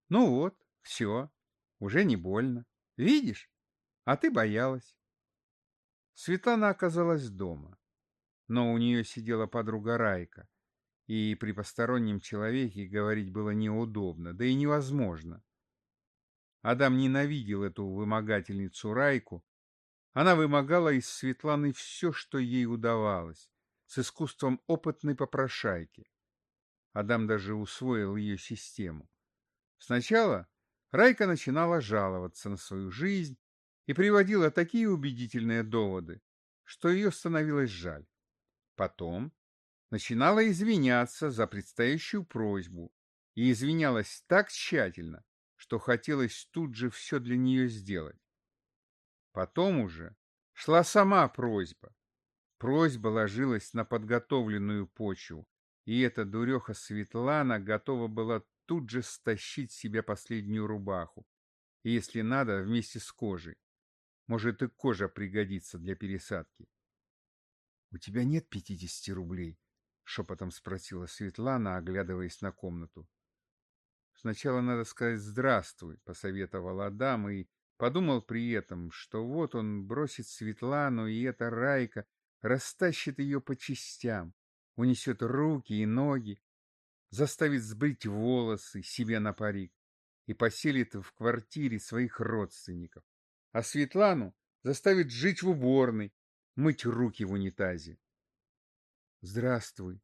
Ну вот, все, уже не больно. Видишь? А ты боялась. Светлана оказалась дома но у нее сидела подруга Райка, и при постороннем человеке говорить было неудобно, да и невозможно. Адам ненавидел эту вымогательницу Райку. Она вымогала из Светланы все, что ей удавалось, с искусством опытной попрошайки. Адам даже усвоил ее систему. Сначала Райка начинала жаловаться на свою жизнь и приводила такие убедительные доводы, что ее становилось жаль. Потом начинала извиняться за предстоящую просьбу и извинялась так тщательно, что хотелось тут же все для нее сделать. Потом уже шла сама просьба. Просьба ложилась на подготовленную почву, и эта дуреха Светлана готова была тут же стащить себе последнюю рубаху, если надо, вместе с кожей. Может, и кожа пригодится для пересадки. «У тебя нет пятидесяти рублей?» — шепотом спросила Светлана, оглядываясь на комнату. «Сначала надо сказать «здравствуй», — посоветовал Адам и подумал при этом, что вот он бросит Светлану, и эта Райка растащит ее по частям, унесет руки и ноги, заставит сбрить волосы себе на парик и поселит в квартире своих родственников, а Светлану заставит жить в уборной, мыть руки в унитазе. «Здравствуй!»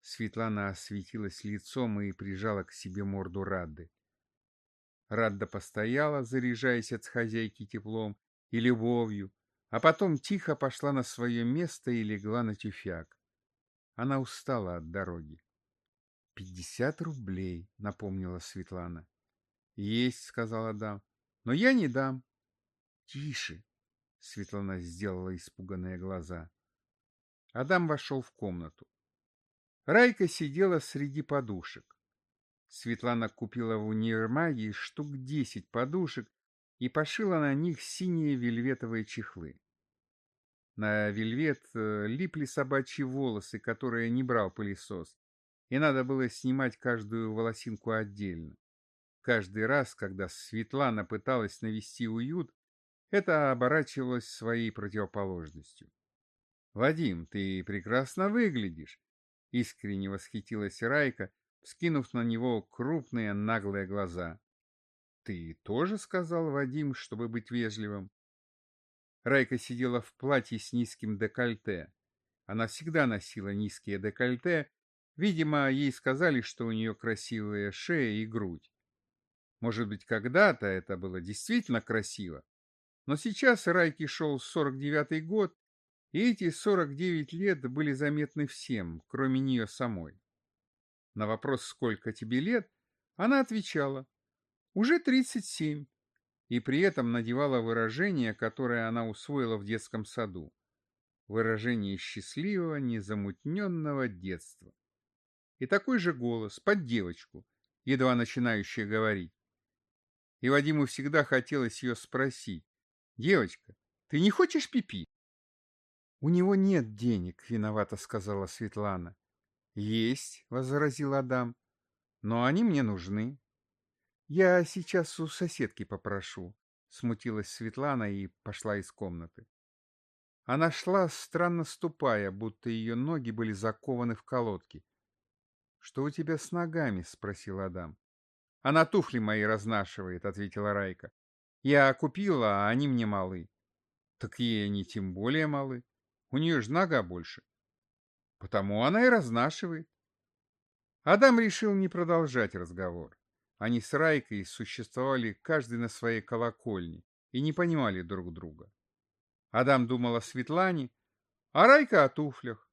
Светлана осветилась лицом и прижала к себе морду Радды. Радда постояла, заряжаясь от хозяйки теплом и любовью, а потом тихо пошла на свое место и легла на тюфяк. Она устала от дороги. «Пятьдесят рублей», — напомнила Светлана. «Есть», — сказал Адам, — «но я не дам». «Тише», Светлана сделала испуганные глаза. Адам вошел в комнату. Райка сидела среди подушек. Светлана купила в универмаге штук десять подушек и пошила на них синие вельветовые чехлы. На вельвет э, липли собачьи волосы, которые не брал пылесос, и надо было снимать каждую волосинку отдельно. Каждый раз, когда Светлана пыталась навести уют, это оборачивалось своей противоположностью. «Вадим, ты прекрасно выглядишь!» — искренне восхитилась Райка, вскинув на него крупные наглые глаза. «Ты тоже сказал, Вадим, чтобы быть вежливым?» Райка сидела в платье с низким декольте. Она всегда носила низкие декольте. Видимо, ей сказали, что у нее красивая шея и грудь. Может быть, когда-то это было действительно красиво, но сейчас Райки шел 49-й год, и эти 49 лет были заметны всем, кроме нее самой. На вопрос «Сколько тебе лет?» она отвечала «Уже 37», и при этом надевала выражение, которое она усвоила в детском саду. Выражение счастливого, незамутненного детства. И такой же голос, под девочку, едва начинающая говорить. И Вадиму всегда хотелось ее спросить, Девочка, ты не хочешь пипи? У него нет денег, виновато сказала Светлана. Есть, возразил Адам. Но они мне нужны. Я сейчас у соседки попрошу, смутилась Светлана и пошла из комнаты. Она шла, странно ступая, будто ее ноги были закованы в колодки. «Что у тебя с ногами?» — спросил Адам. «Она туфли мои разнашивает», — ответила Райка. Я купила, а они мне малы. Так ей они тем более малы. У нее же нога больше. Потому она и разнашивает. Адам решил не продолжать разговор. Они с Райкой существовали каждый на своей колокольне и не понимали друг друга. Адам думал о Светлане, а Райка о туфлях.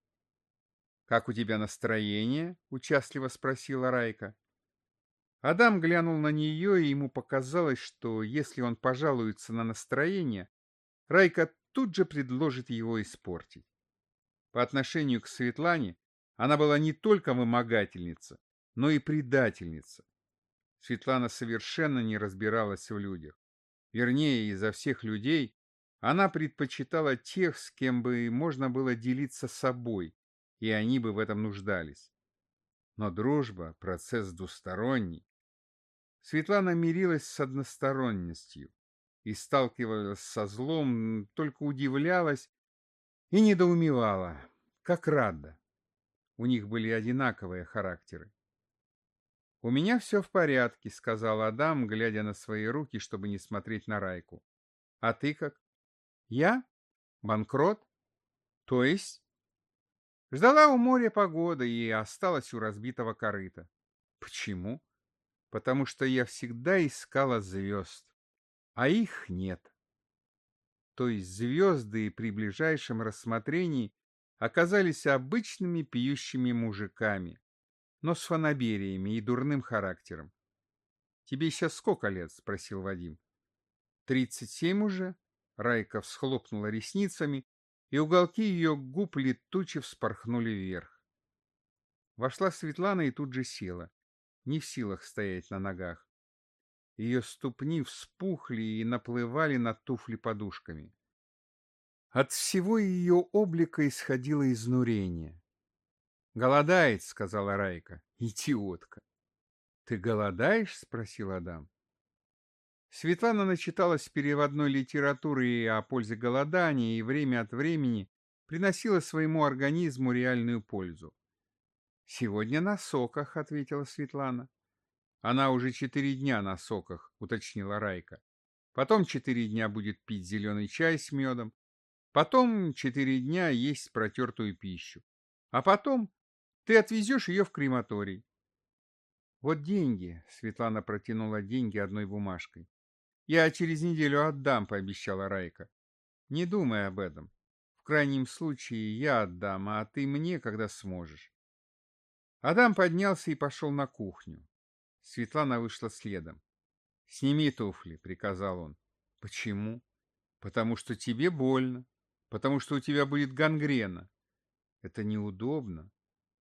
«Как у тебя настроение?» — участливо спросила Райка. Адам глянул на нее, и ему показалось, что если он пожалуется на настроение, Райка тут же предложит его испортить. По отношению к Светлане она была не только вымогательница, но и предательница. Светлана совершенно не разбиралась в людях. Вернее, изо всех людей она предпочитала тех, с кем бы можно было делиться собой, и они бы в этом нуждались. Но дружба — процесс двусторонний. Светлана мирилась с односторонностью и сталкивалась со злом, только удивлялась и недоумевала, как рада. У них были одинаковые характеры. «У меня все в порядке», — сказал Адам, глядя на свои руки, чтобы не смотреть на Райку. «А ты как?» «Я? Банкрот? То есть?» Ждала у моря погода и осталась у разбитого корыта. «Почему?» «Потому что я всегда искала звезд, а их нет» то есть звезды при ближайшем рассмотрении оказались обычными пьющими мужиками, но с фанабериями и дурным характером. «Тебе сейчас сколько лет?» — спросил Вадим. «Тридцать семь уже?» — Райка всхлопнула ресницами, и уголки ее губ летуче вспорхнули вверх. Вошла Светлана и тут же села, не в силах стоять на ногах. Ее ступни вспухли и наплывали на туфли подушками. От всего ее облика исходило изнурение. «Голодает», — сказала Райка. «Идиотка!» «Ты голодаешь?» — спросил Адам. Светлана начиталась переводной литературы о пользе голодания и время от времени приносила своему организму реальную пользу. «Сегодня на соках», — ответила Светлана. Она уже четыре дня на соках, уточнила Райка. Потом четыре дня будет пить зеленый чай с медом. Потом четыре дня есть протертую пищу. А потом ты отвезешь ее в крематорий. Вот деньги, Светлана протянула деньги одной бумажкой. Я через неделю отдам, пообещала Райка. Не думай об этом. В крайнем случае я отдам, а ты мне, когда сможешь. Адам поднялся и пошел на кухню. Светлана вышла следом. «Сними туфли», — приказал он. «Почему?» «Потому что тебе больно. Потому что у тебя будет гангрена. Это неудобно.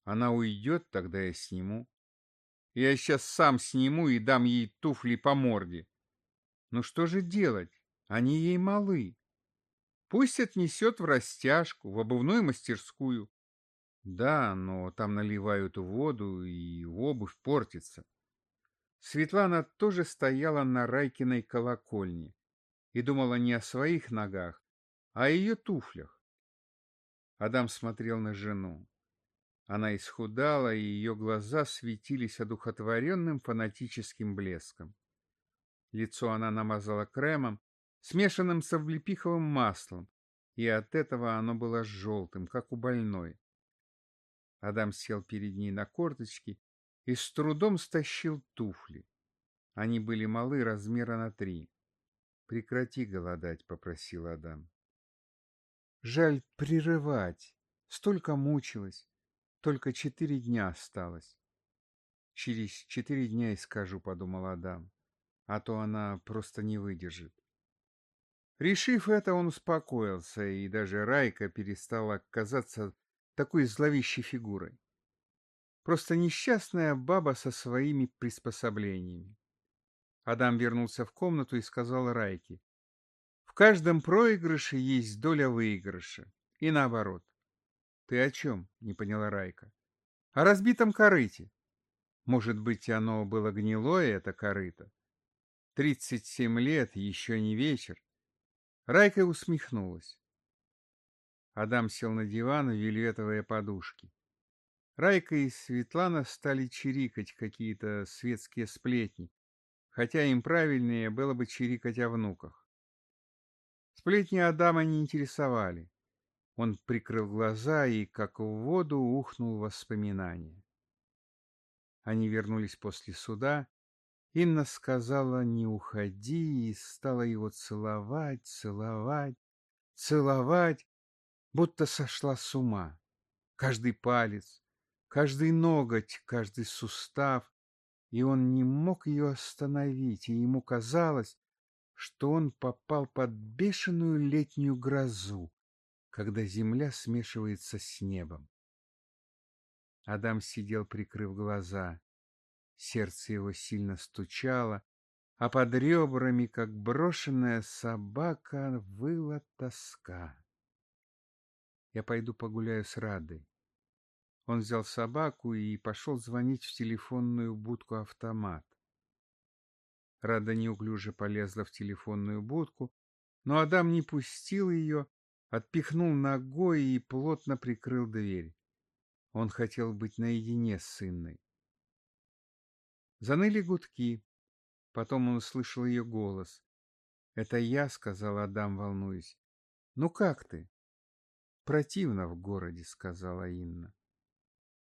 Она уйдет, тогда я сниму. Я сейчас сам сниму и дам ей туфли по морде. Ну что же делать? Они ей малы. Пусть отнесет в растяжку, в обувную мастерскую. Да, но там наливают воду, и обувь портится. Светлана тоже стояла на Райкиной колокольне и думала не о своих ногах, а о ее туфлях. Адам смотрел на жену. Она исхудала, и ее глаза светились одухотворенным фанатическим блеском. Лицо она намазала кремом, смешанным с облепиховым маслом, и от этого оно было желтым, как у больной. Адам сел перед ней на корточки и с трудом стащил туфли. Они были малы размера на три. «Прекрати голодать», — попросил Адам. «Жаль прерывать. Столько мучилась. Только четыре дня осталось». «Через четыре дня и скажу», — подумал Адам, «а то она просто не выдержит». Решив это, он успокоился, и даже Райка перестала казаться такой зловещей фигурой. Просто несчастная баба со своими приспособлениями. Адам вернулся в комнату и сказал Райке. В каждом проигрыше есть доля выигрыша. И наоборот. Ты о чем? Не поняла Райка. О разбитом корыте. Может быть, оно было гнилое, это корыто? Тридцать семь лет, еще не вечер. Райка усмехнулась. Адам сел на диван в вельветовые подушки. Райка и Светлана стали чирикать какие-то светские сплетни, хотя им правильнее было бы чирикать о внуках. Сплетни Адама не интересовали. Он прикрыл глаза и, как в воду, ухнул воспоминания. Они вернулись после суда. Инна сказала «не уходи» и стала его целовать, целовать, целовать, будто сошла с ума. Каждый палец, каждый ноготь, каждый сустав, и он не мог ее остановить, и ему казалось, что он попал под бешеную летнюю грозу, когда земля смешивается с небом. Адам сидел, прикрыв глаза. Сердце его сильно стучало, а под ребрами, как брошенная собака, выла тоска. Я пойду погуляю с Радой. Он взял собаку и пошел звонить в телефонную будку-автомат. Рада неуклюже полезла в телефонную будку, но Адам не пустил ее, отпихнул ногой и плотно прикрыл дверь. Он хотел быть наедине с сынной. Заныли гудки. Потом он услышал ее голос. «Это я», — сказал Адам, волнуясь. «Ну как ты?» «Противно в городе», — сказала Инна.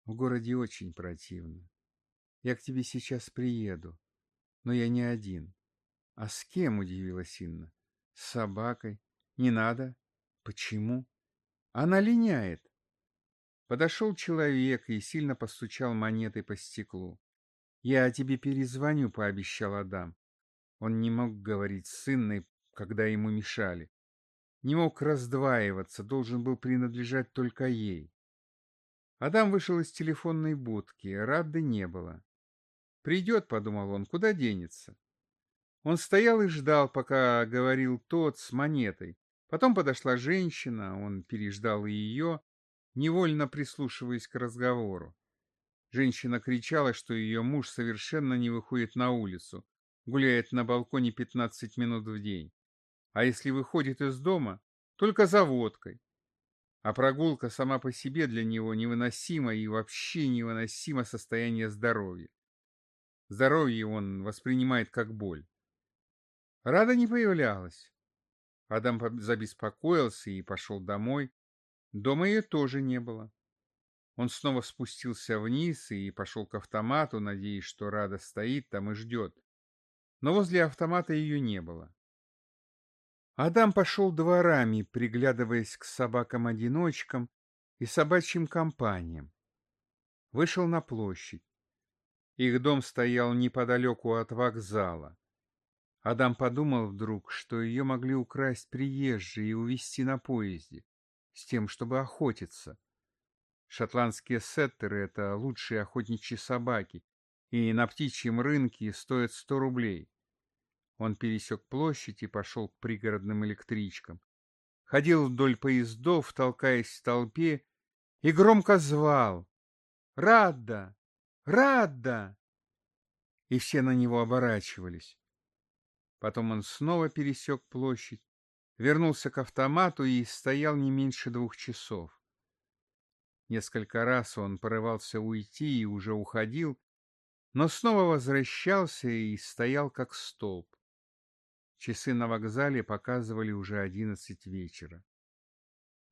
«В городе очень противно. Я к тебе сейчас приеду, но я не один». «А с кем?» — удивилась Инна. «С собакой. Не надо. Почему?» «Она линяет». Подошел человек и сильно постучал монетой по стеклу. «Я тебе перезвоню», — пообещал Адам. Он не мог говорить с сынной, когда ему мешали. Не мог раздваиваться, должен был принадлежать только ей. Адам вышел из телефонной будки, Радды не было. «Придет», — подумал он, — «куда денется?» Он стоял и ждал, пока говорил тот с монетой. Потом подошла женщина, он переждал ее, невольно прислушиваясь к разговору. Женщина кричала, что ее муж совершенно не выходит на улицу, гуляет на балконе 15 минут в день. А если выходит из дома, только за водкой. А прогулка сама по себе для него невыносима и вообще невыносимо состояние здоровья. Здоровье он воспринимает как боль. Рада не появлялась. Адам забеспокоился и пошел домой. Дома ее тоже не было. Он снова спустился вниз и пошел к автомату, надеясь, что Рада стоит там и ждет. Но возле автомата ее не было. Адам пошел дворами, приглядываясь к собакам-одиночкам и собачьим компаниям. Вышел на площадь. Их дом стоял неподалеку от вокзала. Адам подумал вдруг, что ее могли украсть приезжие и увезти на поезде с тем, чтобы охотиться. Шотландские сеттеры — это лучшие охотничьи собаки, и на птичьем рынке стоят сто рублей. Он пересек площадь и пошел к пригородным электричкам. Ходил вдоль поездов, толкаясь в толпе, и громко звал «Радда! Радда!» И все на него оборачивались. Потом он снова пересек площадь, вернулся к автомату и стоял не меньше двух часов. Несколько раз он порывался уйти и уже уходил, но снова возвращался и стоял как столб. Часы на вокзале показывали уже одиннадцать вечера.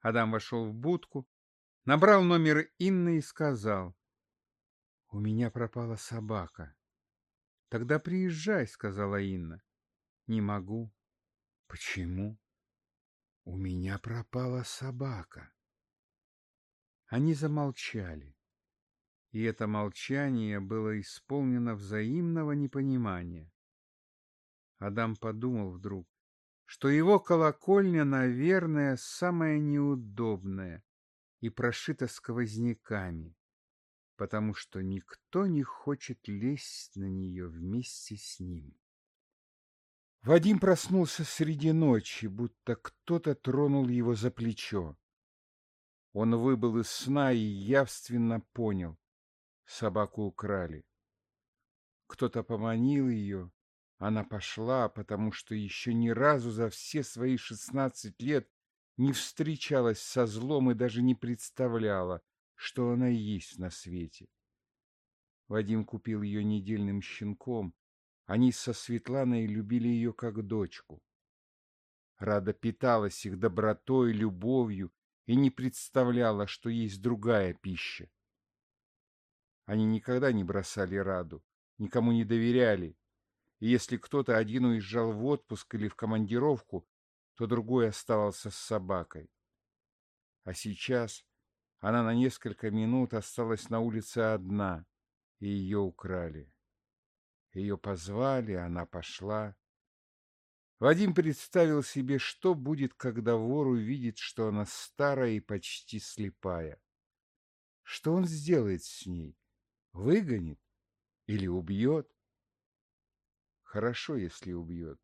Адам вошел в будку, набрал номер Инны и сказал, «У меня пропала собака». «Тогда приезжай», — сказала Инна. «Не могу». «Почему?» У меня пропала собака. Они замолчали, и это молчание было исполнено взаимного непонимания. Адам подумал вдруг, что его колокольня, наверное, самая неудобная и прошита сквозняками, потому что никто не хочет лезть на нее вместе с ним. Вадим проснулся среди ночи, будто кто-то тронул его за плечо. Он выбыл из сна и явственно понял — собаку украли. Кто-то поманил ее, она пошла, потому что еще ни разу за все свои шестнадцать лет не встречалась со злом и даже не представляла, что она есть на свете. Вадим купил ее недельным щенком, они со Светланой любили ее как дочку. Рада питалась их добротой, любовью и не представляла, что есть другая пища. Они никогда не бросали Раду, никому не доверяли, и если кто-то один уезжал в отпуск или в командировку, то другой оставался с собакой. А сейчас она на несколько минут осталась на улице одна, и ее украли. Ее позвали, она пошла. Вадим представил себе, что будет, когда вор увидит, что она старая и почти слепая. Что он сделает с ней? Выгонит? Или убьет? Хорошо, если убьет.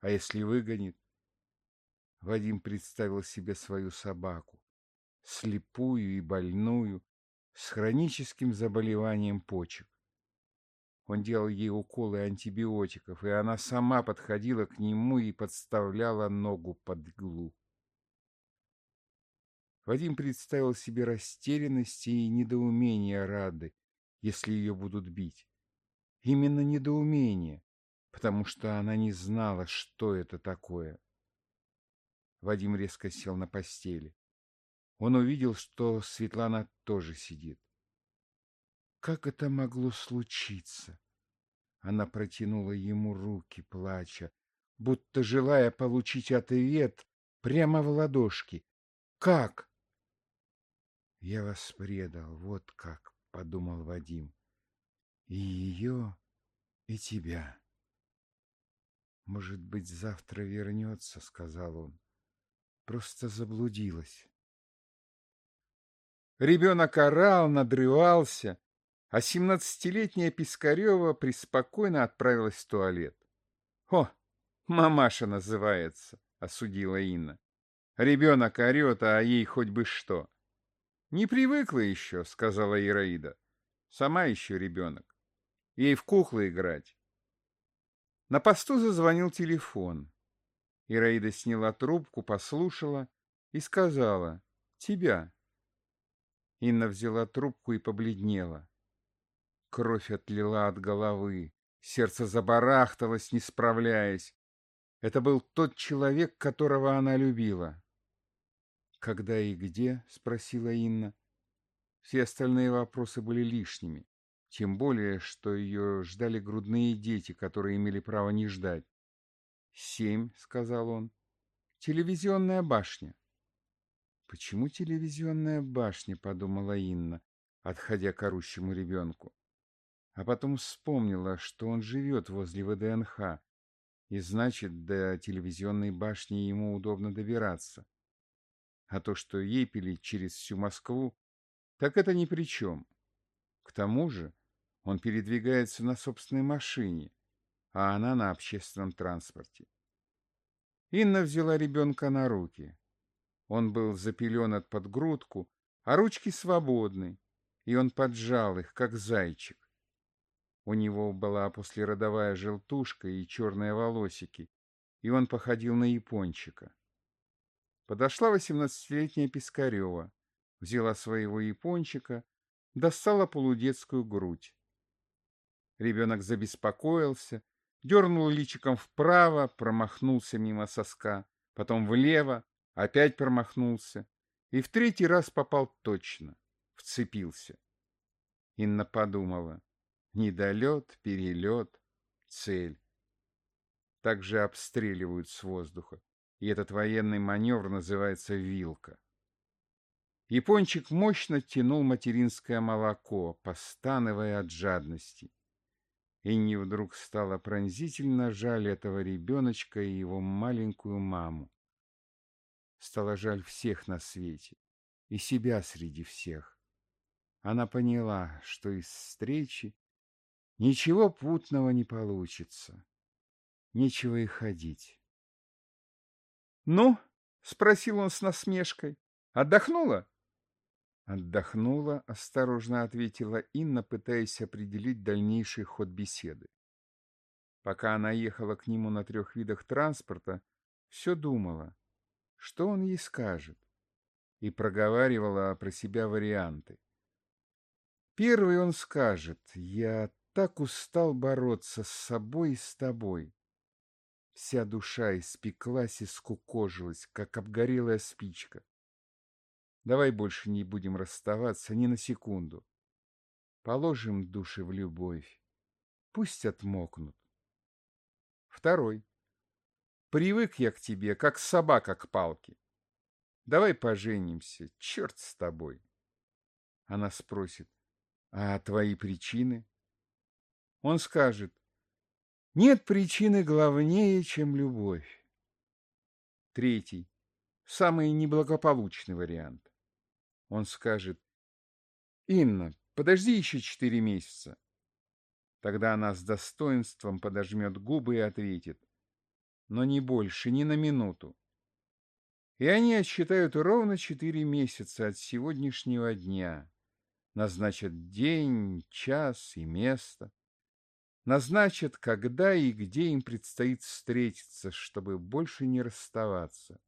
А если выгонит? Вадим представил себе свою собаку, слепую и больную, с хроническим заболеванием почек. Он делал ей уколы антибиотиков, и она сама подходила к нему и подставляла ногу под иглу. Вадим представил себе растерянность и недоумение Рады, если ее будут бить. Именно недоумение, потому что она не знала, что это такое. Вадим резко сел на постели. Он увидел, что Светлана тоже сидит. Как это могло случиться? Она протянула ему руки, плача, будто желая получить ответ прямо в ладошки. Как? Я вас предал, вот как, подумал Вадим. И ее, и тебя. Может быть, завтра вернется, сказал он. Просто заблудилась. Ребенок орал, надрывался, а семнадцатилетняя Пискарева преспокойно отправилась в туалет. «О, мамаша называется», — осудила Инна. «Ребенок орет, а ей хоть бы что». «Не привыкла еще», — сказала Ираида. «Сама еще ребенок. Ей в куклы играть». На посту зазвонил телефон. Ираида сняла трубку, послушала и сказала «Тебя». Инна взяла трубку и побледнела. Кровь отлила от головы, сердце забарахталось, не справляясь. Это был тот человек, которого она любила. «Когда и где?» — спросила Инна. Все остальные вопросы были лишними, тем более, что ее ждали грудные дети, которые имели право не ждать. «Семь», — сказал он. «Телевизионная башня». «Почему телевизионная башня?» — подумала Инна, отходя к орущему ребенку а потом вспомнила, что он живет возле ВДНХ, и значит, до телевизионной башни ему удобно добираться. А то, что епели через всю Москву, так это ни при чем. К тому же он передвигается на собственной машине, а она на общественном транспорте. Инна взяла ребенка на руки. Он был запеленат под грудку, а ручки свободны, и он поджал их, как зайчик. У него была послеродовая желтушка и черные волосики, и он походил на япончика. Подошла восемнадцатилетняя Пискарева, взяла своего япончика, достала полудетскую грудь. Ребенок забеспокоился, дернул личиком вправо, промахнулся мимо соска, потом влево, опять промахнулся и в третий раз попал точно, вцепился. Инна подумала, Недолет, перелет, цель. Также обстреливают с воздуха, и этот военный маневр называется вилка. Япончик мощно тянул материнское молоко, постановая от жадности. И не вдруг стало пронзительно жаль этого ребеночка и его маленькую маму. Стало жаль всех на свете, и себя среди всех. Она поняла, что из встречи Ничего путного не получится. Нечего и ходить. «Ну?» — спросил он с насмешкой. «Отдохнула?» «Отдохнула», — осторожно ответила Инна, пытаясь определить дальнейший ход беседы. Пока она ехала к нему на трех видах транспорта, все думала, что он ей скажет, и проговаривала про себя варианты. Первый он скажет «Я так устал бороться с собой и с тобой. Вся душа испеклась и скукожилась, как обгорелая спичка. Давай больше не будем расставаться ни на секунду. Положим души в любовь. Пусть отмокнут. Второй. Привык я к тебе, как собака к палке. Давай поженимся, черт с тобой. Она спросит, а твои причины? Он скажет, нет причины главнее, чем любовь. Третий, самый неблагополучный вариант. Он скажет, Инна, подожди еще четыре месяца. Тогда она с достоинством подожмет губы и ответит, но не больше, ни на минуту. И они отсчитают ровно четыре месяца от сегодняшнего дня, назначат день, час и место, назначат, когда и где им предстоит встретиться, чтобы больше не расставаться.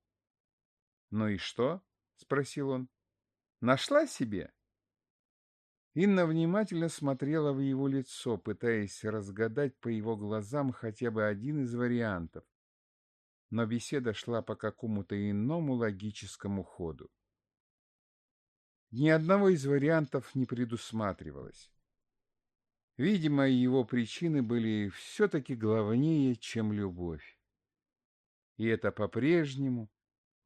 «Ну и что?» — спросил он. «Нашла себе?» Инна внимательно смотрела в его лицо, пытаясь разгадать по его глазам хотя бы один из вариантов. Но беседа шла по какому-то иному логическому ходу. Ни одного из вариантов не предусматривалось. Видимо, его причины были все-таки главнее, чем любовь. И это по-прежнему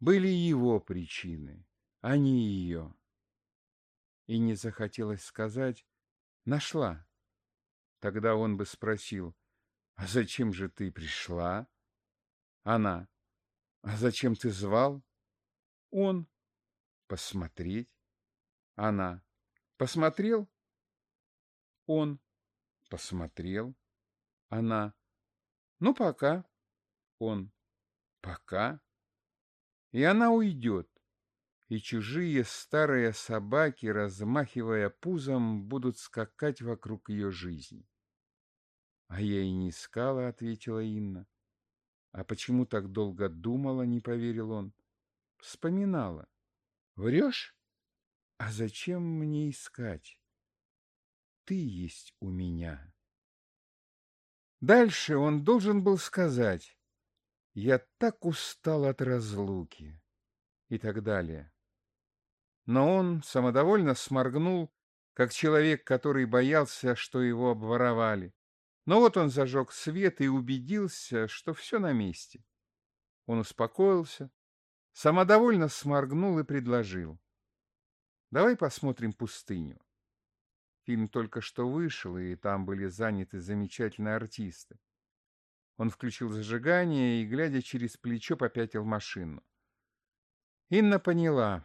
были его причины, а не ее. И не захотелось сказать «нашла». Тогда он бы спросил «А зачем же ты пришла?» Она «А зачем ты звал?» Он «Посмотреть». Она «Посмотрел?» Он посмотрел. Она. Ну, пока. Он. Пока. И она уйдет. И чужие старые собаки, размахивая пузом, будут скакать вокруг ее жизни. А я и не искала, ответила Инна. А почему так долго думала, не поверил он. Вспоминала. Врешь? А зачем мне искать? ты есть у меня. Дальше он должен был сказать «Я так устал от разлуки» и так далее. Но он самодовольно сморгнул, как человек, который боялся, что его обворовали. Но вот он зажег свет и убедился, что все на месте. Он успокоился, самодовольно сморгнул и предложил. «Давай посмотрим пустыню». Фильм только что вышел, и там были заняты замечательные артисты. Он включил зажигание и, глядя через плечо, попятил машину. Инна поняла,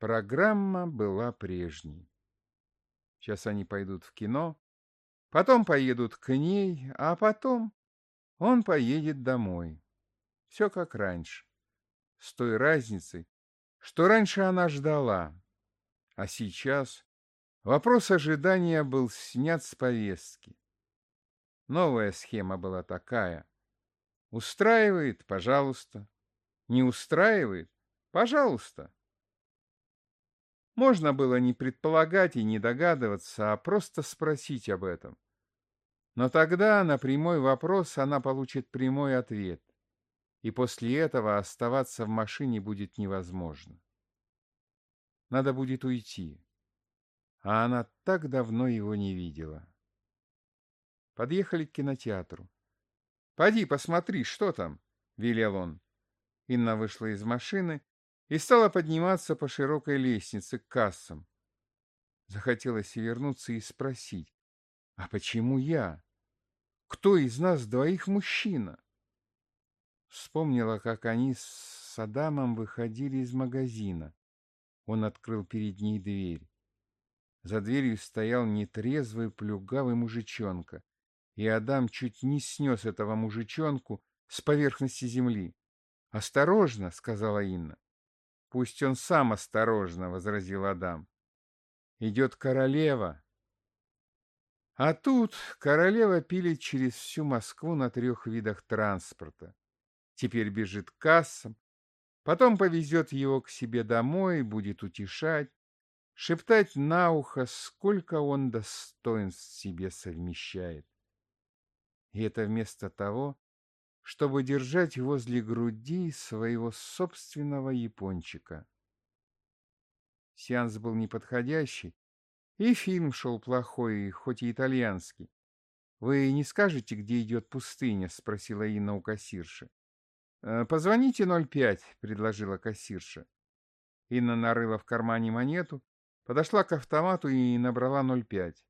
программа была прежней. Сейчас они пойдут в кино, потом поедут к ней, а потом он поедет домой. Все как раньше, с той разницей, что раньше она ждала, а сейчас Вопрос ожидания был снят с повестки. Новая схема была такая. Устраивает — пожалуйста. Не устраивает — пожалуйста. Можно было не предполагать и не догадываться, а просто спросить об этом. Но тогда на прямой вопрос она получит прямой ответ, и после этого оставаться в машине будет невозможно. Надо будет уйти а она так давно его не видела. Подъехали к кинотеатру. «Поди, посмотри, что там», — велел он. Инна вышла из машины и стала подниматься по широкой лестнице к кассам. Захотелось вернуться и спросить, «А почему я? Кто из нас двоих мужчина?» Вспомнила, как они с Адамом выходили из магазина. Он открыл перед ней дверь. За дверью стоял нетрезвый плюгавый мужичонка, и Адам чуть не снес этого мужичонку с поверхности земли. «Осторожно!» — сказала Инна. «Пусть он сам осторожно!» — возразил Адам. «Идет королева!» А тут королева пилит через всю Москву на трех видах транспорта. Теперь бежит к кассам, потом повезет его к себе домой, будет утешать, шептать на ухо, сколько он достоинств себе совмещает. И это вместо того, чтобы держать возле груди своего собственного япончика. Сеанс был неподходящий, и фильм шел плохой, хоть и итальянский. «Вы не скажете, где идет пустыня?» — спросила Инна у кассирши. «Э, «Позвоните 05», — предложила кассирша. Инна нарыла в кармане монету, подошла к автомату и набрала 05.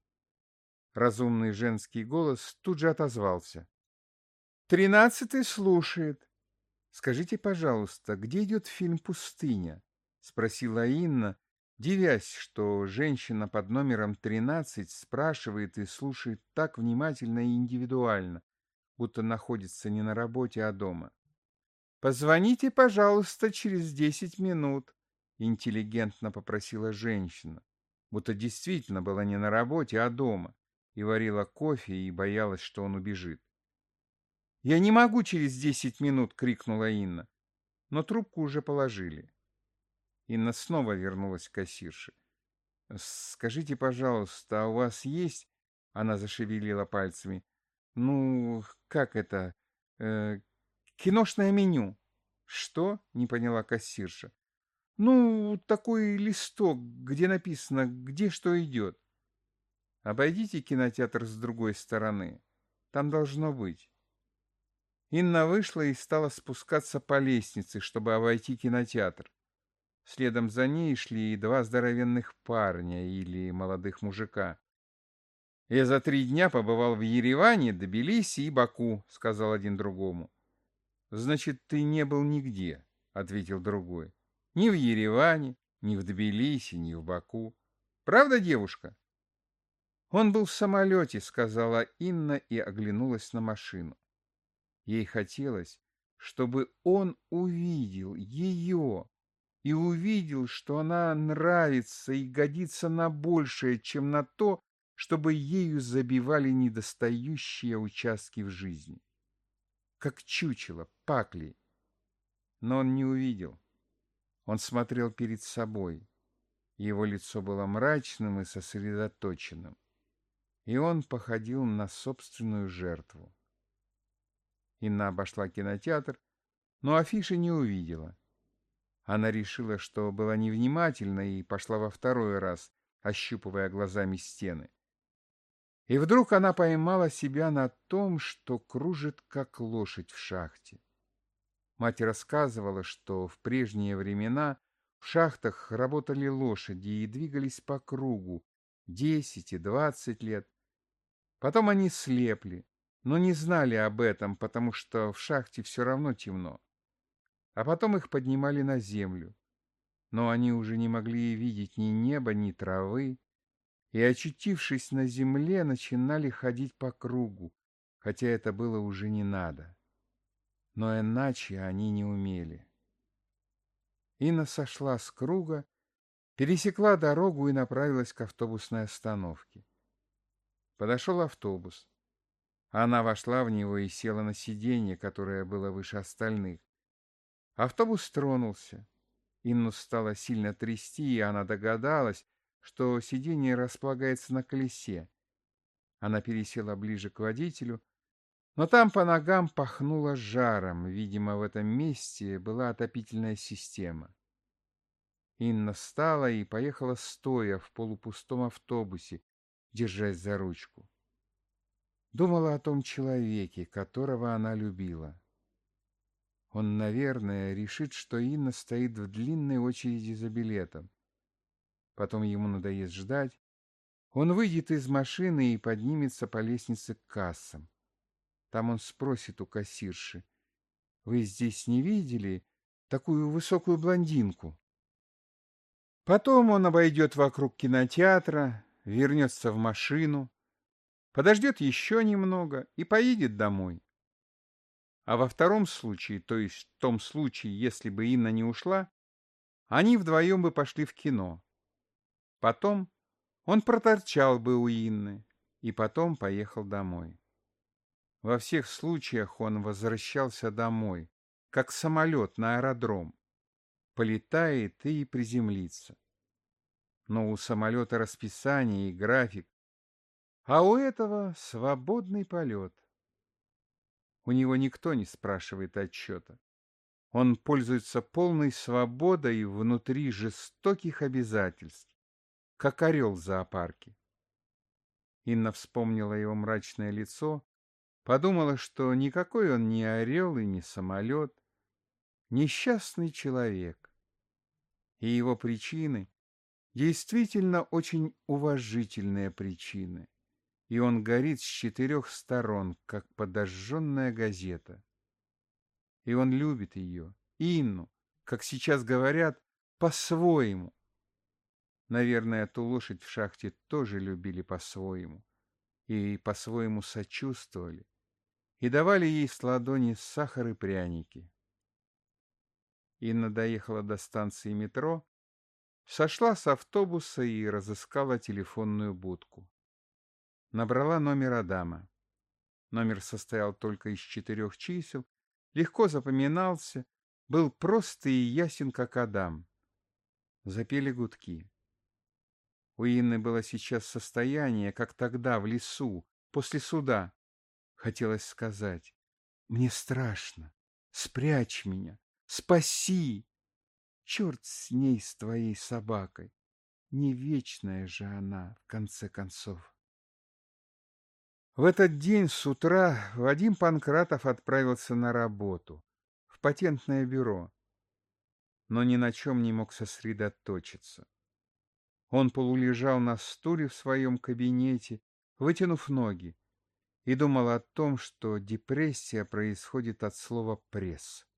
Разумный женский голос тут же отозвался. «Тринадцатый слушает. Скажите, пожалуйста, где идет фильм «Пустыня»?» — спросила Инна, дивясь, что женщина под номером 13 спрашивает и слушает так внимательно и индивидуально, будто находится не на работе, а дома. «Позвоните, пожалуйста, через десять минут», — интеллигентно попросила женщина, будто действительно была не на работе, а дома, и варила кофе и боялась, что он убежит. «Я не могу через десять минут!» — крикнула Инна. Но трубку уже положили. Инна снова вернулась к кассирше. «Скажите, пожалуйста, а у вас есть...» Она зашевелила пальцами. «Ну, как это? Э, киношное меню». «Что?» — не поняла кассирша. «Ну, такой листок, где написано, где что идет». «Обойдите кинотеатр с другой стороны. Там должно быть». Инна вышла и стала спускаться по лестнице, чтобы обойти кинотеатр. Следом за ней шли два здоровенных парня или молодых мужика. «Я за три дня побывал в Ереване, Тбилиси и Баку», — сказал один другому. «Значит, ты не был нигде», — ответил другой. «Ни в Ереване, ни в Тбилиси, ни в Баку. Правда, девушка?» «Он был в самолете», — сказала Инна и оглянулась на машину. Ей хотелось, чтобы он увидел ее, и увидел, что она нравится и годится на большее, чем на то, чтобы ею забивали недостающие участки в жизни. Как чучело, пакли. Но он не увидел. Он смотрел перед собой. Его лицо было мрачным и сосредоточенным. И он походил на собственную жертву. Инна обошла кинотеатр, но афиши не увидела. Она решила, что была невнимательна и пошла во второй раз, ощупывая глазами стены. И вдруг она поймала себя на том, что кружит, как лошадь в шахте. Мать рассказывала, что в прежние времена в шахтах работали лошади и двигались по кругу десять и двадцать лет. Потом они слепли, но не знали об этом, потому что в шахте все равно темно а потом их поднимали на землю. Но они уже не могли видеть ни неба, ни травы, и, очутившись на земле, начинали ходить по кругу, хотя это было уже не надо. Но иначе они не умели. Инна сошла с круга, пересекла дорогу и направилась к автобусной остановке. Подошел автобус. Она вошла в него и села на сиденье, которое было выше остальных. Автобус тронулся. Инну стало сильно трясти, и она догадалась, что сиденье располагается на колесе. Она пересела ближе к водителю, но там по ногам пахнуло жаром. Видимо, в этом месте была отопительная система. Инна встала и поехала стоя в полупустом автобусе, держась за ручку. Думала о том человеке, которого она любила. Он, наверное, решит, что Инна стоит в длинной очереди за билетом. Потом ему надоест ждать. Он выйдет из машины и поднимется по лестнице к кассам. Там он спросит у кассирши. «Вы здесь не видели такую высокую блондинку?» Потом он обойдет вокруг кинотеатра, вернется в машину, подождет еще немного и поедет домой. А во втором случае, то есть в том случае, если бы Инна не ушла, они вдвоем бы пошли в кино. Потом он проторчал бы у Инны и потом поехал домой. Во всех случаях он возвращался домой, как самолет на аэродром. Полетает и приземлится. Но у самолета расписание и график, а у этого свободный полет. У него никто не спрашивает отчета. Он пользуется полной свободой внутри жестоких обязательств, как орел в зоопарке. Инна вспомнила его мрачное лицо, подумала, что никакой он не орел и не самолет, несчастный человек. И его причины действительно очень уважительные причины, и он горит с четырех сторон, как подожженная газета. И он любит ее, Инну, как сейчас говорят, по-своему. Наверное, ту лошадь в шахте тоже любили по-своему и по-своему сочувствовали, и давали ей с ладони сахар и пряники. Инна доехала до станции метро, сошла с автобуса и разыскала телефонную будку. Набрала номер Адама. Номер состоял только из четырех чисел, легко запоминался, был прост и ясен, как Адам. Запели гудки. У Инны было сейчас состояние, как тогда, в лесу, после суда. Хотелось сказать, мне страшно, спрячь меня, Спаси! Черт с ней, с твоей собакой. Не вечная же она, в конце концов. В этот день с утра Вадим Панкратов отправился на работу, в патентное бюро, но ни на чем не мог сосредоточиться. Он полулежал на стуле в своем кабинете, вытянув ноги, и думал о том, что депрессия происходит от слова «пресс».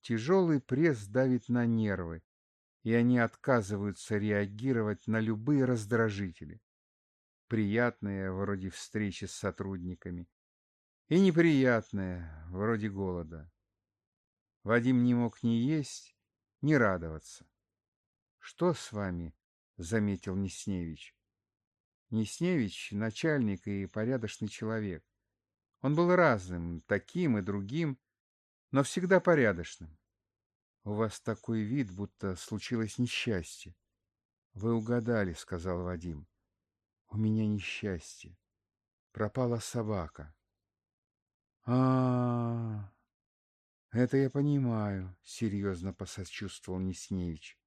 Тяжелый пресс давит на нервы, и они отказываются реагировать на любые раздражители. Приятные, вроде встречи с сотрудниками, и неприятные, вроде голода. Вадим не мог ни есть, ни радоваться. — Что с вами? — заметил Несневич. Несневич — начальник и порядочный человек. Он был разным, таким и другим, но всегда порядочным. У вас такой вид, будто случилось несчастье. Вы угадали, сказал Вадим. У меня несчастье. Пропала собака. А, -а, -а это я понимаю, серьезно посочувствовал Несневич.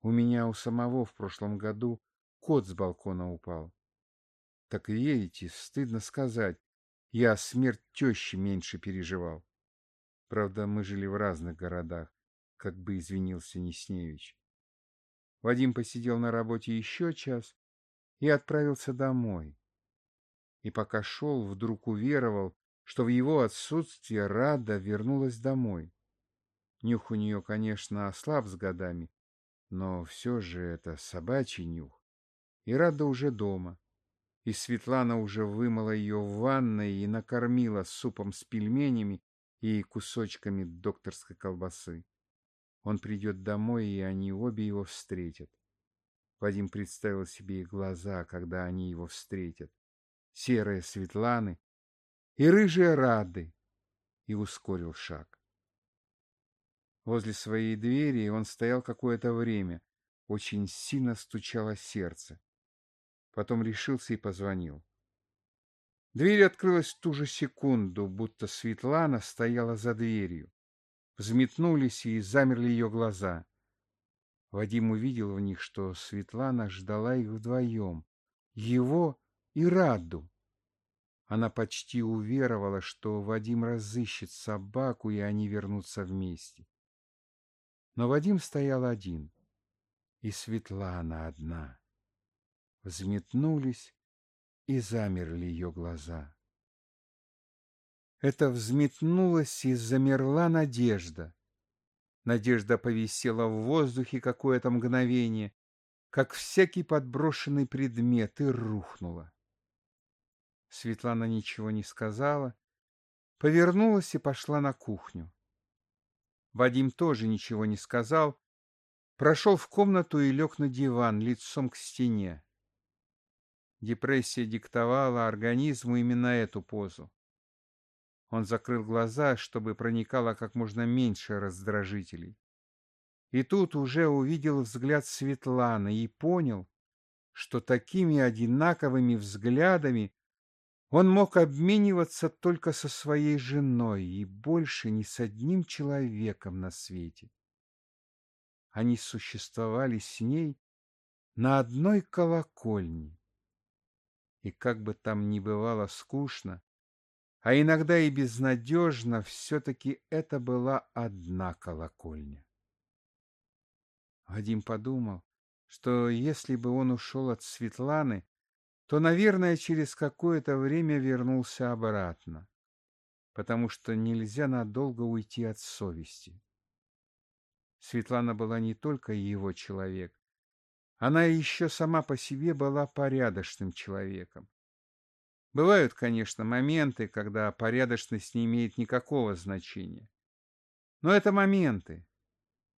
У меня у самого в прошлом году кот с балкона упал. Так верите, стыдно сказать, я смерть тещи меньше переживал. Правда, мы жили в разных городах, как бы извинился Несневич. Вадим посидел на работе еще час и отправился домой. И пока шел, вдруг уверовал, что в его отсутствие Рада вернулась домой. Нюх у нее, конечно, ослаб с годами, но все же это собачий нюх. И Рада уже дома. И Светлана уже вымыла ее в ванной и накормила супом с пельменями и кусочками докторской колбасы. Он придет домой, и они обе его встретят. Вадим представил себе их глаза, когда они его встретят. Серые Светланы и рыжие Рады, и ускорил шаг. Возле своей двери он стоял какое-то время, очень сильно стучало сердце. Потом решился и позвонил. Дверь открылась в ту же секунду, будто Светлана стояла за дверью. Взметнулись и замерли ее глаза. Вадим увидел в них, что Светлана ждала их вдвоем, его и Раду. Она почти уверовала, что Вадим разыщет собаку, и они вернутся вместе. Но Вадим стоял один, и Светлана одна. Взметнулись и замерли ее глаза. Это взметнулась и замерла надежда. Надежда повисела в воздухе какое-то мгновение, как всякий подброшенный предмет, и рухнула. Светлана ничего не сказала, повернулась и пошла на кухню. Вадим тоже ничего не сказал, прошел в комнату и лег на диван лицом к стене. Депрессия диктовала организму именно эту позу. Он закрыл глаза, чтобы проникало как можно меньше раздражителей. И тут уже увидел взгляд Светланы и понял, что такими одинаковыми взглядами Он мог обмениваться только со своей женой и больше ни с одним человеком на свете. Они существовали с ней на одной колокольне. И как бы там ни бывало скучно, а иногда и безнадежно, все-таки это была одна колокольня. Вадим подумал, что если бы он ушел от Светланы, то, наверное, через какое-то время вернулся обратно, потому что нельзя надолго уйти от совести. Светлана была не только его человек, она еще сама по себе была порядочным человеком. Бывают, конечно, моменты, когда порядочность не имеет никакого значения. Но это моменты.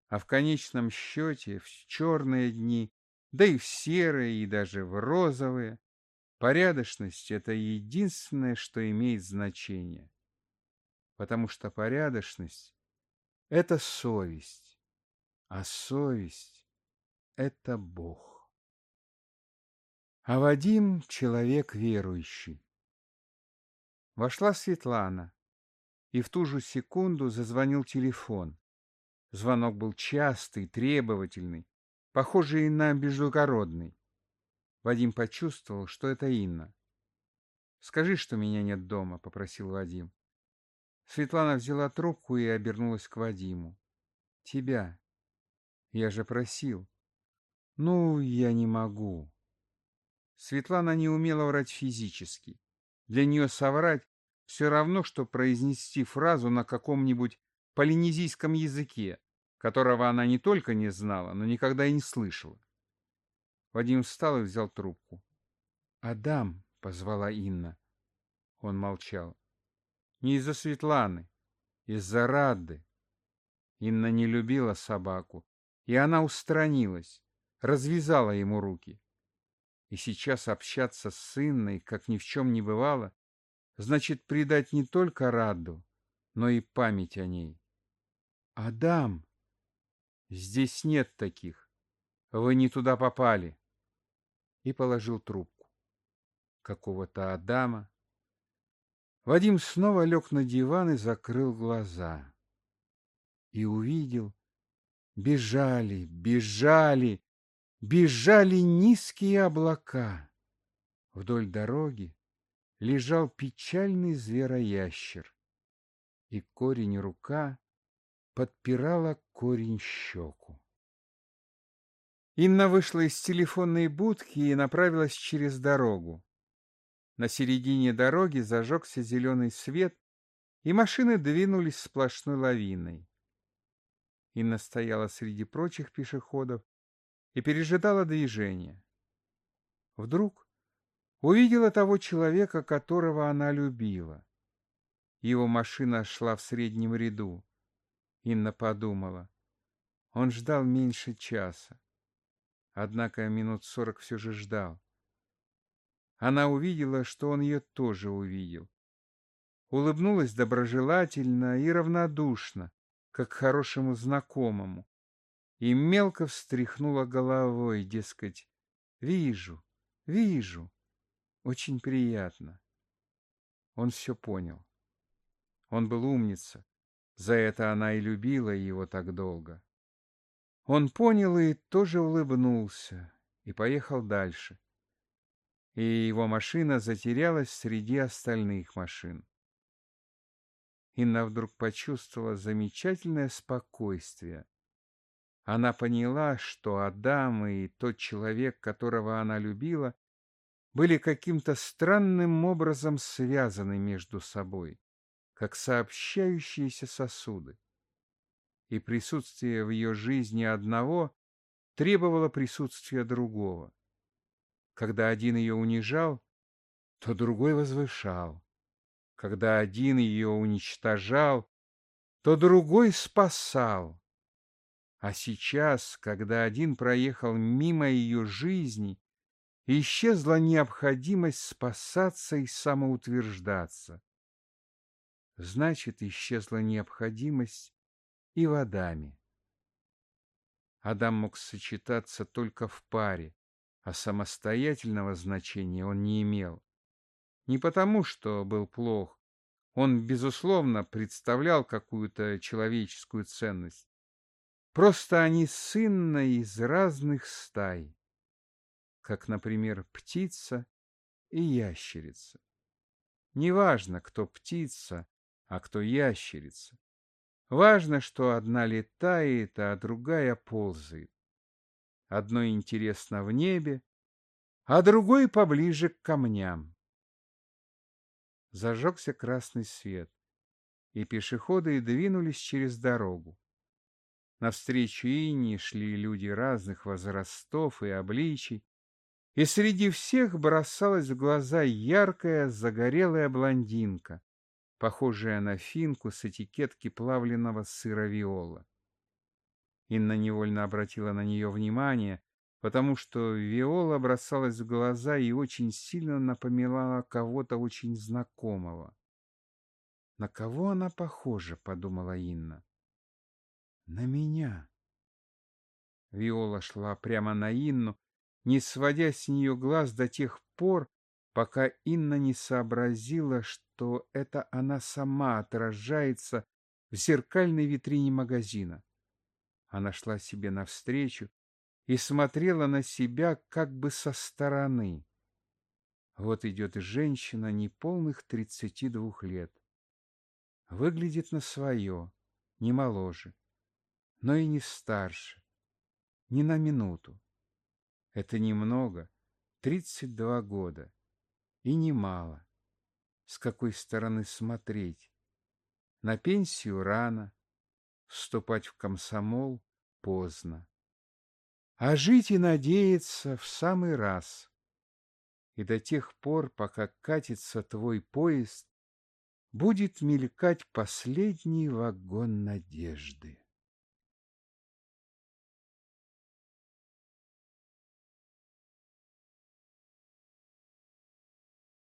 А в конечном счете, в черные дни, да и в серые, и даже в розовые, порядочность — это единственное, что имеет значение. Потому что порядочность — это совесть, а совесть — это Бог. А Вадим — человек верующий. Вошла Светлана, и в ту же секунду зазвонил телефон. Звонок был частый, требовательный, похожий на безукородный. Вадим почувствовал, что это Инна. «Скажи, что меня нет дома», — попросил Вадим. Светлана взяла трубку и обернулась к Вадиму. «Тебя. Я же просил». «Ну, я не могу». Светлана не умела врать физически. Для нее соврать все равно, что произнести фразу на каком-нибудь полинезийском языке, которого она не только не знала, но никогда и не слышала. Вадим встал и взял трубку. «Адам!» — позвала Инна. Он молчал. «Не из-за Светланы, из-за Радды». Инна не любила собаку, и она устранилась, развязала ему руки. И сейчас общаться с Инной, как ни в чем не бывало, значит предать не только Радду, но и память о ней. «Адам!» «Здесь нет таких. Вы не туда попали!» И положил трубку. Какого-то Адама. Вадим снова лег на диван и закрыл глаза. И увидел, бежали, бежали, бежали низкие облака. Вдоль дороги лежал печальный звероящер, и корень рука подпирала корень щеку. Инна вышла из телефонной будки и направилась через дорогу. На середине дороги зажегся зеленый свет, и машины двинулись сплошной лавиной. Инна стояла среди прочих пешеходов и пережидала движение. Вдруг увидела того человека, которого она любила. Его машина шла в среднем ряду. Инна подумала. Он ждал меньше часа. Однако минут сорок все же ждал. Она увидела, что он ее тоже увидел. Улыбнулась доброжелательно и равнодушно, как хорошему знакомому, и мелко встряхнула головой, дескать, «Вижу, вижу, очень приятно». Он все понял. Он был умница, за это она и любила его так долго. Он понял и тоже улыбнулся, и поехал дальше. И его машина затерялась среди остальных машин. Инна вдруг почувствовала замечательное спокойствие, она поняла, что Адам и тот человек, которого она любила, были каким-то странным образом связаны между собой, как сообщающиеся сосуды. И присутствие в ее жизни одного требовало присутствия другого. Когда один ее унижал, то другой возвышал. Когда один ее уничтожал, то другой спасал. А сейчас, когда один проехал мимо ее жизни, исчезла необходимость спасаться и самоутверждаться. Значит, исчезла необходимость и в Адаме. Адам мог сочетаться только в паре, а самостоятельного значения он не имел. Не потому, что был плох. Он, безусловно, представлял какую-то человеческую ценность. Просто они сынно из разных стай, как, например, птица и ящерица. Неважно, кто птица, а кто ящерица. Важно, что одна летает, а другая ползает. Одной интересно в небе, а другой поближе к камням. Зажегся красный свет, и пешеходы двинулись через дорогу. Навстречу Инне шли люди разных возрастов и обличий, и среди всех бросалась в глаза яркая загорелая блондинка, похожая на финку с этикетки плавленного сыра виола. Инна невольно обратила на нее внимание, потому что виола бросалась в глаза и очень сильно напоминала кого-то очень знакомого. «На кого она похожа?» — подумала Инна. «На меня». Виола шла прямо на Инну, не сводя с нее глаз до тех пор, пока Инна не сообразила, что это она сама отражается в зеркальной витрине магазина. Она шла себе навстречу и смотрела на себя как бы со стороны. Вот идет женщина неполных тридцати двух лет. Выглядит на свое, не моложе, но и не старше, ни на минуту. Это немного, тридцать два года. И немало. С какой стороны смотреть? На пенсию рано, вступать в комсомол поздно. А жить и надеяться в самый раз. И до тех пор, пока катится твой поезд, будет мелькать последний вагон надежды.